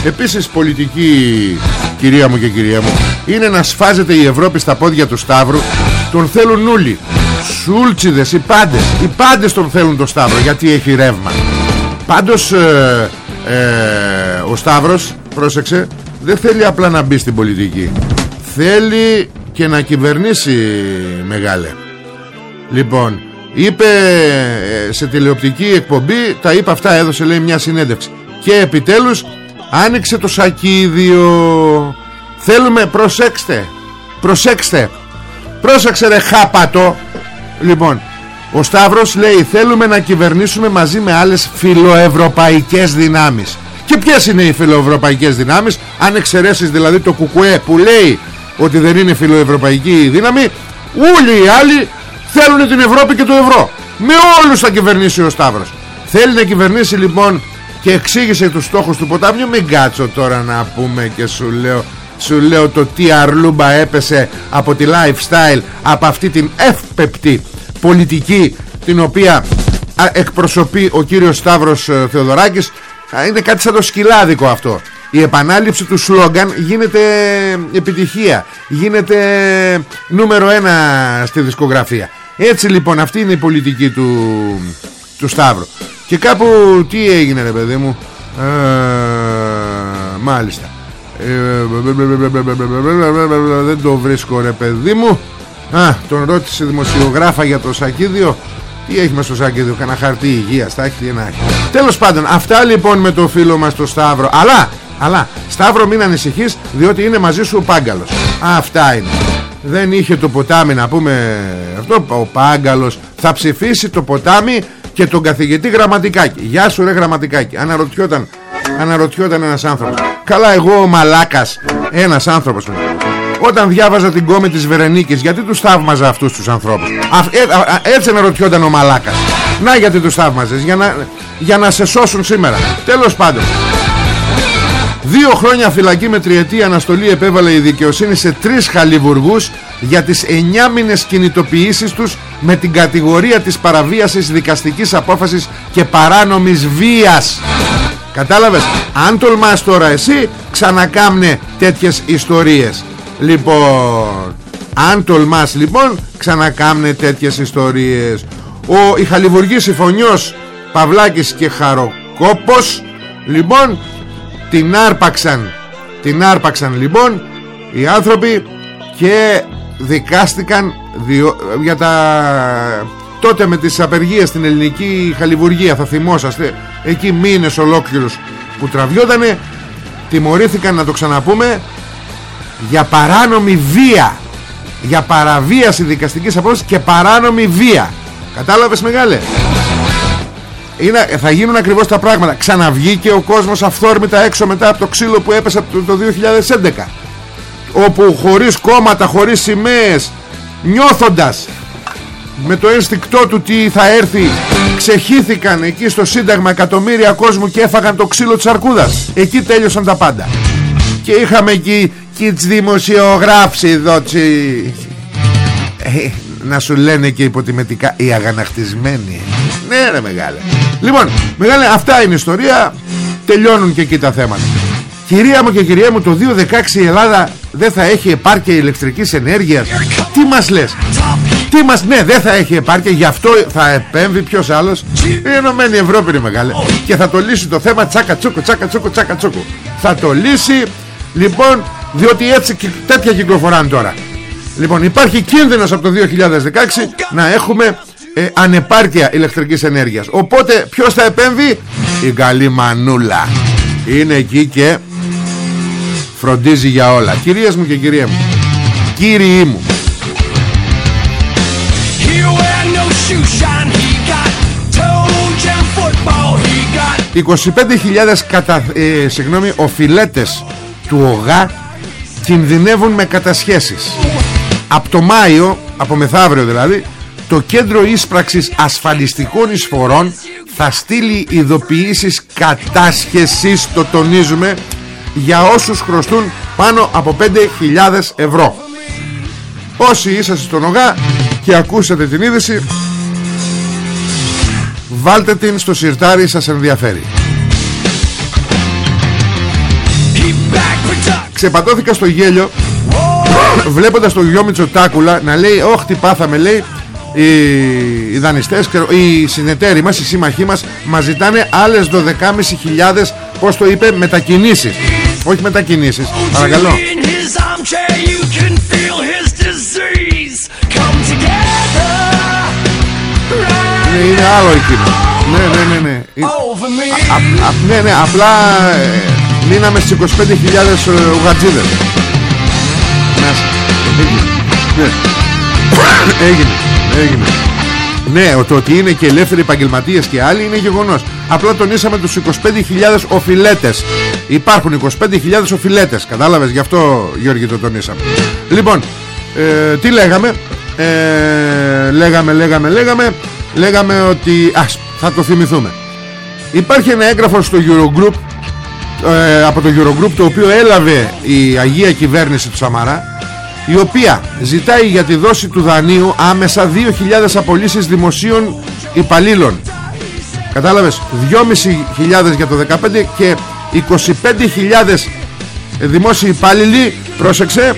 Επίσης πολιτική κυρία μου και κυρία μου Είναι να σφάζεται η Ευρώπη στα πόδια του Σταύρου. Τον θέλουν όλοι Σούλτσιδες οι πάντες. Οι πάντες τον θέλουν τον Σταύρο γιατί έχει ρεύμα. Πάντως ε, ε, ο Σταύρος πρόσεξε δεν θέλει απλά να μπει στην πολιτική. Θέλει και να κυβερνήσει μεγάλε. Λοιπόν είπε ε, σε τηλεοπτική εκπομπή τα είπε αυτά έδωσε λέει μια συνέντευξη. Και επιτέλους άνοιξε το σακίδιο. Θέλουμε προσέξτε προσέξτε. Πρόσεξε ρε χάπατο λοιπόν ο Σταύρος λέει θέλουμε να κυβερνήσουμε μαζί με άλλες φιλοευρωπαϊκές δυνάμεις και ποιες είναι οι φιλοευρωπαϊκές δυνάμεις αν εξαιρέσεις δηλαδή το κουκουέ που λέει ότι δεν είναι φιλοευρωπαϊκή δύναμη όλοι οι άλλοι θέλουν την Ευρώπη και το ευρώ. Με όλους θα κυβερνήσει ο Σταύρος. Θέλει να κυβερνήσει λοιπόν και εξήγησε τους στόχους του ποτάμιου μην κάτσω τώρα να πούμε και σου λέω σου λέω το τι αρλούμπα έπεσε από τη lifestyle από αυτή την εύπεπτη πολιτική την οποία εκπροσωπεί ο κύριος Σταύρος ε, Θεοδωράκης. Είναι κάτι σαν το σκυλάδικο αυτό. Η επανάληψη του σλόγκαν γίνεται επιτυχία. Γίνεται νούμερο ένα στη δισκογραφία. Έτσι λοιπόν αυτή είναι η πολιτική του, του Σταύρου. Και κάπου τι έγινε ρε παιδί μου. Ε, μάλιστα. Δεν το βρίσκω ρε παιδί μου Α, τον ρώτησε δημοσιογράφα για το Σακίδιο. Τι έχει μέσα στο Σακίδιο, κανένα χαρτί υγείας Θα έχει ένα Τέλος πάντων, αυτά λοιπόν με το φίλο μας το Σταύρο. Αλλά, αλλά, Σταύρο μην ανησυχείς Διότι είναι μαζί σου ο Πάγκαλος. Αυτά είναι. Δεν είχε το ποτάμι να πούμε Αυτό ο Πάγκαλος. Θα ψηφίσει το ποτάμι και τον καθηγητή Γραμματικάκη. Γεια σου ρε Γραμματικάκη. Αναρωτιόταν Αναρωτιόταν ένας άνθρωπος. Καλά εγώ ο Μαλάκας Ένας άνθρωπος Όταν διάβαζα την κόμη της Βερενίκης Γιατί τους θαύμαζα αυτούς τους ανθρώπους; Ε, Έτσι αναρωτιόταν ο Μαλάκας. Να γιατί τους θαύμαζες; Για να, για να σε σώσουν σήμερα. Τέλος πάντων. Δύο χρόνια φυλακή με τριετή αναστολή επέβαλε η δικαιοσύνη σε τρεις χαλιβουργούς για τις εννιά μήνες κινητοποιήσεις τους με την κατηγορία της παραβίασης δικαστικής απόφασης και παράνομης βίας. Κατάλαβες; Αν τολμάς τώρα εσύ Ξανακάμνε τέτοιες ιστορίες Λοιπόν Αν τολμάς λοιπόν Ξανακάμνε τέτοιες ιστορίες. Ο η Χαλιβουργή Συμφωνιός Παυλάκης και Χαροκόπος Λοιπόν Την άρπαξαν. Την άρπαξαν λοιπόν Οι άνθρωποι Και δικάστηκαν Για τα τότε με τις απεργίες στην ελληνική χαλιβουργία θα θυμόσαστε εκεί μήνες ολόκληρους που τραβιότανε τιμωρήθηκαν να το ξαναπούμε για παράνομη βία. Για παραβίαση δικαστικής απόφασης και παράνομη βία. Κατάλαβες μεγάλε; Είναι, θα γίνουν ακριβώς τα πράγματα. Ξαναβγήκε ο κόσμος αυθόρμητα έξω μετά από το ξύλο που έπεσε το, το 2011 όπου χωρίς κόμματα, χωρίς σημαίες νιώθοντας με το ένστικτό του τι θα έρθει ξεχύθηκαν εκεί στο σύνταγμα εκατομμύρια κόσμου και έφαγαν το ξύλο της αρκούδας. Εκεί τέλειωσαν τα πάντα. Και είχαμε εκεί και τις δημοσιογράφοι εδώ ε, να σου λένε και υποτιμητικά οι αγανακτισμένοι. Ναι ρε μεγάλε. Λοιπόν μεγάλε αυτά είναι η ιστορία. Τελειώνουν και εκεί τα θέματα. Κυρία μου και κυρία μου το 2016 η Ελλάδα δεν θα έχει επάρκεια ηλεκτρικής ενέργειας. Τι μας λες; Τι μας, ναι δεν θα έχει επάρκεια Γι' αυτό θα επέμβει ποιος άλλος; Η Ενωμένη Ευρώπη είναι μεγάλη. Και θα το λύσει το θέμα τσάκα τσούκου τσάκα τσούκου τσάκα τσούκου. Θα το λύσει Λοιπόν διότι έτσι τέτοια κυκλοφοράνε τώρα. Λοιπόν υπάρχει κίνδυνος από το 2016 Να έχουμε ε, ανεπάρκεια ηλεκτρικής ενέργειας. Οπότε ποιος θα επέμβει; Η καλή μανούλα. Είναι εκεί και Φροντίζει για όλα. Κυρίες μου και κυρία μου Κύριοι μου. 25.000 κατα... ε, συγγνώμη, οφειλέτες του ΟΓΑ κινδυνεύουν με κατασχέσεις. Από το Μάιο από μεθαύριο δηλαδή το κέντρο ίσπραξης ασφαλιστικών εισφορών θα στείλει ειδοποιήσεις κατάσχεσης το τονίζουμε για όσους χρωστούν πάνω από 5.000 ευρώ. Όσοι είσαστε στον ΟΓΑ και ακούσατε την είδηση Βάλτε την στο σιρτάρι σας ενδιαφέρει Ξεπατώθηκα στο γέλιο Βλέποντας το γιο Μητσοτάκουλα Να λέει όχι τι πάθαμε λέει οι, οι δανειστές Οι συνεταίροι μας, οι σύμμαχοί μας Μας ζητάνε άλλες 12.500 Πώς το είπε μετακινήσεις Όχι μετακινήσεις Παρακαλώ. Ναι, είναι άλλο εκείνο. Ναι, ναι, ναι, ναι. Α, α, Ναι, ναι, απλά ε, Μείναμε στις 25.000 ε, ουγατζίδες Ναι Έγινε, έγινε ναι, το ότι είναι και ελεύθεροι επαγγελματίες και άλλοι είναι γεγονός. Απλά τονίσαμε τους 25.000 οφειλέτες. Υπάρχουν 25.000 οφειλέτες Κατάλαβες, γι' αυτό Γιώργη το τονίσαμε. Λοιπόν ε, Τι λέγαμε; Ε, Λέγαμε λέγαμε λέγαμε Λέγαμε ότι ας, θα το θυμηθούμε. Υπάρχει ένα έγγραφο στο Eurogroup ε, Από το Eurogroup Το οποίο έλαβε η Αγία Κυβέρνηση του Σαμαρά η οποία ζητάει για τη δόση του δανείου άμεσα 2.000 απολύσεις δημοσίων υπαλλήλων. Κατάλαβες 2.500 για το 15 και 25.000 δημόσιοι υπάλληλοι πρόσεξε,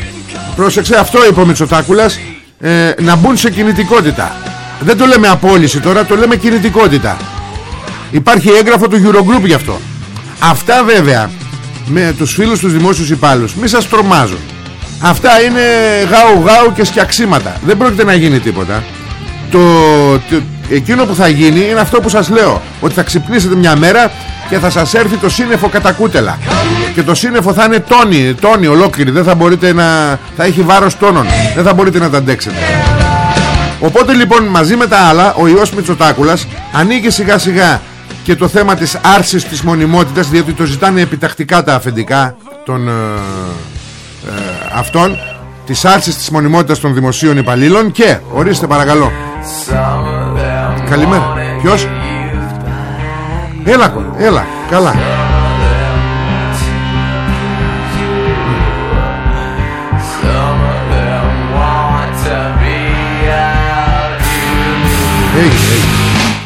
πρόσεξε αυτό είπε ο Μητσοτάκουλας ε, να μπουν σε κινητικότητα. Δεν το λέμε απόλυση τώρα το λέμε κινητικότητα. Υπάρχει έγγραφο του Eurogroup γι' αυτό αυτά βέβαια με τους φίλους τους δημόσιους υπάλληλους μη σας τρομάζουν Αυτά είναι γάου γάου και σκιαξίματα. Δεν πρόκειται να γίνει τίποτα. Το, το, Εκείνο που θα γίνει είναι αυτό που σας λέω Ότι θα ξυπνήσετε μια μέρα Και θα σας έρθει το σύννεφο κατά κούτελα. Και το σύννεφο θα είναι τόνι Τόνι ολόκληρη. Δεν θα μπορείτε να Θα έχει βάρος τόνων. Δεν θα μπορείτε να τα αντέξετε. Οπότε λοιπόν μαζί με τα άλλα Ο Ιώσ Μητσοτάκουλας ανοίγει σιγά σιγά Και το θέμα της άρσης της μονιμότητας Διότι το ζητάνε επιτακτικά τα αφεντικά Των ε, ε, αυτών της άρσης της μονιμότητας των δημοσίων υπαλλήλων. Και ορίστε παρακαλώ. Καλημέρα. Ποιος; Έλα έλα καλά.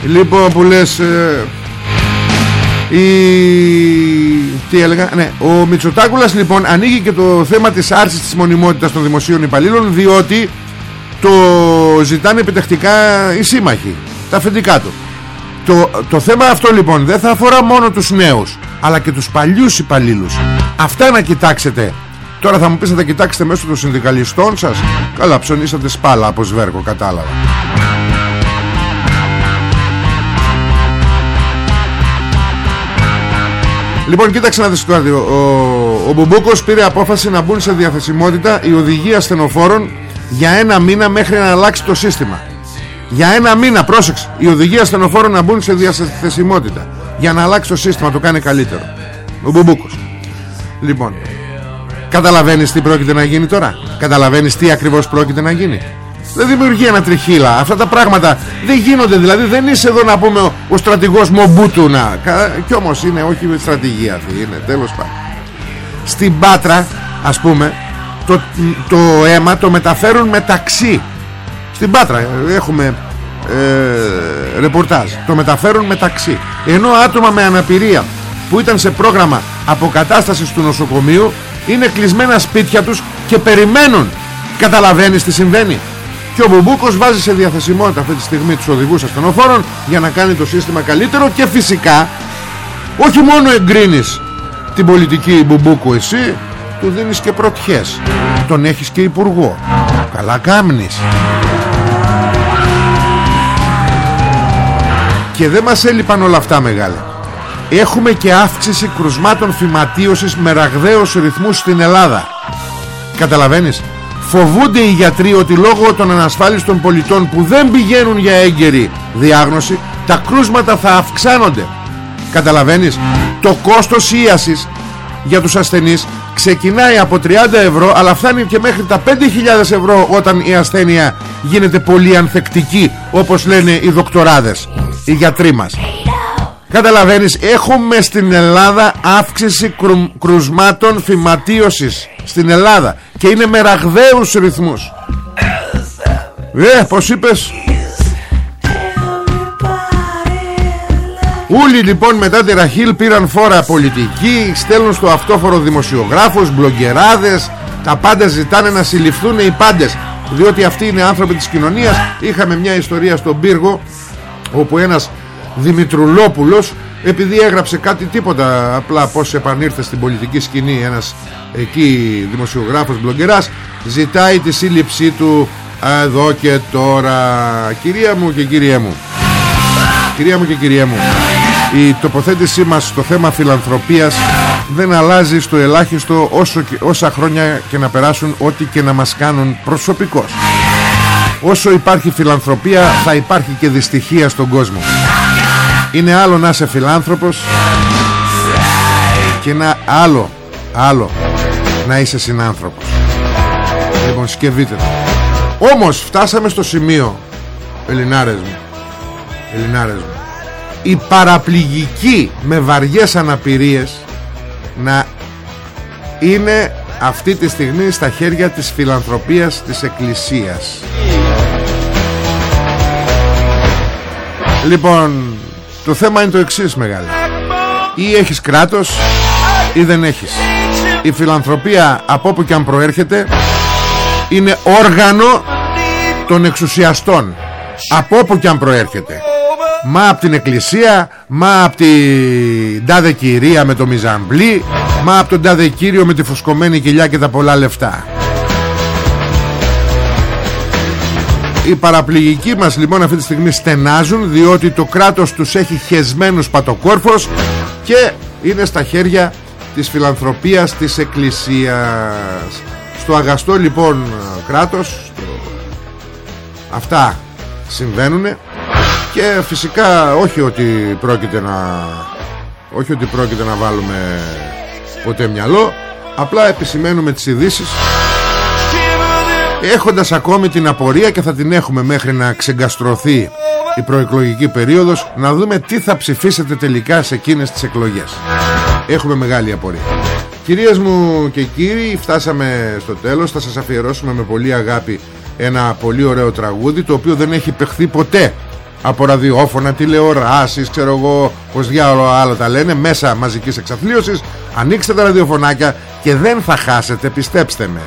Λοιπόν που λες ε, η... Τι έλεγα; Ναι. Ο Μητσοτάκουλας λοιπόν ανοίγει και το θέμα της άρσης της μονιμότητας των δημοσίων υπαλλήλων Διότι το ζητάνε επιτακτικά οι σύμμαχοι Τα αφεντικά του. Το, το θέμα αυτό λοιπόν δεν θα αφορά μόνο τους νέους Αλλά και τους παλιούς υπαλλήλους. Αυτά να κοιτάξετε. Τώρα θα μου πεις να τα κοιτάξετε μέσω των συνδικαλιστών σας; Καλά ψωνίσατε σπάλα από σβέρκο κατάλαβα Λοιπόν κοίταξε να δεις κάτι. Ο, ο, ο Μπουμπούκος πήρε απόφαση να μπουν σε διαθεσιμότητα Η οδηγία στενοφόρων Για ένα μήνα μέχρι να αλλάξει το σύστημα. Για ένα μήνα πρόσεξε. Η οδηγία στενοφόρων να μπουν σε διαθεσιμότητα. Για να αλλάξει το σύστημα Το κάνει καλύτερο. Ο Μπουμπούκος. Λοιπόν Καταλαβαίνεις τι πρόκειται να γίνει τώρα; Καταλαβαίνεις τι ακριβώς πρόκειται να γίνει; Δεν δημιουργεί ένα τριχύλα. Αυτά τα πράγματα δεν γίνονται. Δηλαδή δεν είσαι εδώ να πούμε ο, ο στρατηγός Μομπούτου να... Κι όμως είναι όχι με στρατηγία αυτή Είναι τέλος πάντων. Στην Πάτρα ας πούμε το, το αίμα το μεταφέρουν μεταξύ Στην Πάτρα έχουμε ε, ρεπορτάζ. Το μεταφέρουν μεταξύ Ενώ άτομα με αναπηρία Που ήταν σε πρόγραμμα αποκατάστασης του νοσοκομείου Είναι κλεισμένα σπίτια τους Και περιμένουν. Καταλαβαίνεις τι συμβαίνει; Και ο Μπουμπούκος βάζει σε διαθεσιμότητα αυτή τη στιγμή τους οδηγούς ασθενοφόρων για να κάνει το σύστημα καλύτερο και φυσικά όχι μόνο εγκρίνεις την πολιτική Μπουμπούκου εσύ του δίνεις και πρωτιές. Τον έχεις και υπουργό. Καλά κάμνεις. Και δεν μας έλειπαν όλα αυτά μεγάλα έχουμε και αύξηση κρουσμάτων φυματίωσης με ραγδαίους ρυθμούς στην Ελλάδα. Καταλαβαίνεις; Φοβούνται οι γιατροί ότι λόγω των ανασφάλιστων πολιτών που δεν πηγαίνουν για έγκαιρη διάγνωση τα κρούσματα θα αυξάνονται. Καταλαβαίνεις, το κόστος ίασης για τους ασθενείς ξεκινάει από 30 ευρώ αλλά φτάνει και μέχρι τα 5.000 ευρώ όταν η ασθένεια γίνεται πολύ ανθεκτική όπως λένε οι δοκτοράδες, οι γιατροί μας. Καταλαβαίνεις; Έχουμε στην Ελλάδα αύξηση κρουσμάτων φυματίωσης Στην Ελλάδα Και είναι με ραγδαίους ρυθμούς. Ε πως είπες; Όλοι λοιπόν μετά τη Ραχίλ πήραν φόρα πολιτική Στέλνουν στο αυτόφορο δημοσιογράφους Μπλογκεράδες Τα πάντα ζητάνε να συλληφθούν οι πάντες. Διότι αυτοί είναι άνθρωποι της κοινωνίας. Είχαμε μια ιστορία στον πύργο Όπου ένας Δημητρουλόπουλος επειδή έγραψε κάτι τίποτα απλά πως επανήρθε στην πολιτική σκηνή ένας εκεί δημοσιογράφος μπλογκεράς ζητάει τη σύλληψή του. Εδώ και τώρα. Κυρία μου και κυρία μου. Κυρία μου και κυρία μου η τοποθέτησή μας στο θέμα φιλανθρωπίας δεν αλλάζει στο ελάχιστο όσο, όσα χρόνια και να περάσουν ό,τι και να μας κάνουν προσωπικώς. Όσο υπάρχει φιλανθρωπία θα υπάρχει και δυστυχία στον κόσμο είναι άλλο να είσαι φιλάνθρωπος Και ένα άλλο Άλλο Να είσαι συνάνθρωπος. Λοιπόν σκευείτε Όμως φτάσαμε στο σημείο Ελληνάρες μου Ελληνάρες μου Οι παραπληγικοί με βαριές αναπηρίες Να είναι αυτή τη στιγμή στα χέρια της φιλανθρωπίας της Εκκλησίας. Λοιπόν Το θέμα είναι το εξής μεγάλο Ή έχεις κράτος Ή δεν έχεις. Η φιλανθρωπία από όπου και αν προέρχεται Είναι όργανο Των εξουσιαστών. Από όπου και αν προέρχεται. Μα από την εκκλησία Μα από την τάδε κυρία με το μιζαμπλί Μα από τον τάδε κύριο με τη φουσκωμένη κοιλιά και τα πολλά λεφτά Οι παραπληγικοί μας λοιπόν αυτή τη στιγμή στενάζουν Διότι το κράτος τους έχει χεσμένους πατοκόρφος Και είναι στα χέρια της φιλανθρωπίας της εκκλησίας. Στο αγαστό λοιπόν κράτος Αυτά συμβαίνουν Και φυσικά όχι ότι πρόκειται να Όχι ότι πρόκειται να βάλουμε ποτέ μυαλό Απλά επισημαίνουμε τις ειδήσεις Έχοντας ακόμη την απορία και θα την έχουμε μέχρι να ξεγκαστρωθεί η προεκλογική περίοδος Να δούμε τι θα ψηφίσετε τελικά σε εκείνες τις εκλογές. Έχουμε μεγάλη απορία. Κυρίες μου και κύριοι φτάσαμε στο τέλος. Θα σας αφιερώσουμε με πολύ αγάπη ένα πολύ ωραίο τραγούδι Το οποίο δεν έχει παιχθεί ποτέ από ραδιόφωνα, τηλεοράσεις, ξέρω εγώ πως διάολο άλλο τα λένε μέσα μαζικής εξαθλίωσης. Ανοίξτε τα ραδιοφωνάκια και δεν θα χάσετε πιστέψτε με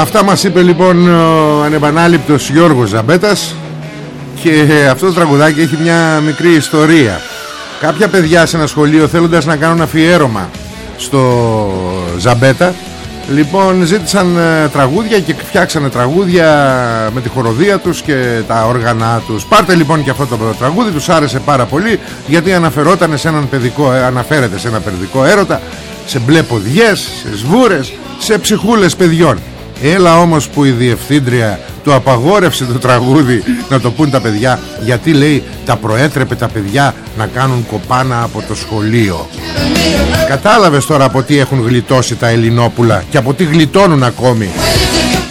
Αυτά μας είπε λοιπόν ο ανεπανάληπτος Γιώργος Ζαμπέτας και αυτό το τραγουδάκι έχει μια μικρή ιστορία. Κάποια παιδιά σε ένα σχολείο θέλοντας να κάνουν αφιέρωμα στο Ζαμπέτα Λοιπόν ζήτησαν ε, τραγούδια και φτιάξανε τραγούδια με τη χοροδία τους και τα όργανα τους Πάρτε λοιπόν και αυτό το τραγούδι τους άρεσε πάρα πολύ γιατί αναφερόταν σε έναν παιδικό, ε, αναφέρεται σε ένα παιδικό έρωτα σε μπλε ποδιές, σε σβούρες, σε ψυχούλες παιδιών Έλα όμως που η διευθύντρια του απαγόρευσε το τραγούδι να το πούν τα παιδιά γιατί λέει τα προέτρεπε τα παιδιά να κάνουν κοπάνα από το σχολείο Κατάλαβες τώρα από τι έχουν γλιτώσει τα Ελληνόπουλα και από τι γλιτώνουν ακόμη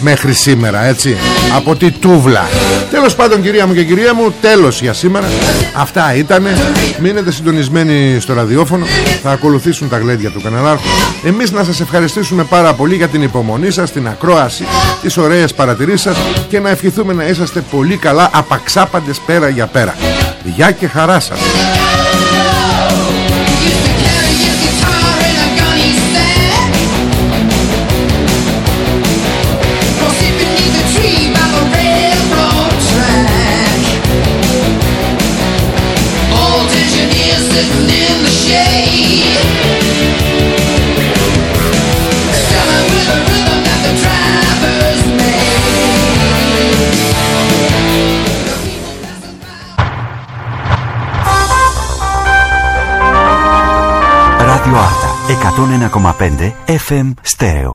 μέχρι σήμερα έτσι από τη τούβλα. Τέλος πάντων κυρία μου και κυρία μου τέλος για σήμερα. Αυτά ήτανε. Μείνετε συντονισμένοι στο ραδιόφωνο. Θα ακολουθήσουν τα γλέντια του καναλάρχου. Εμείς να σας ευχαριστήσουμε πάρα πολύ για την υπομονή σας την ακρόαση τις ωραίες παρατηρήσεις σας και να ευχηθούμε να είσαστε πολύ καλά απαξάπαντες πέρα για πέρα. Γεια και χαρά σας Από την επόμενη εβδομάδα,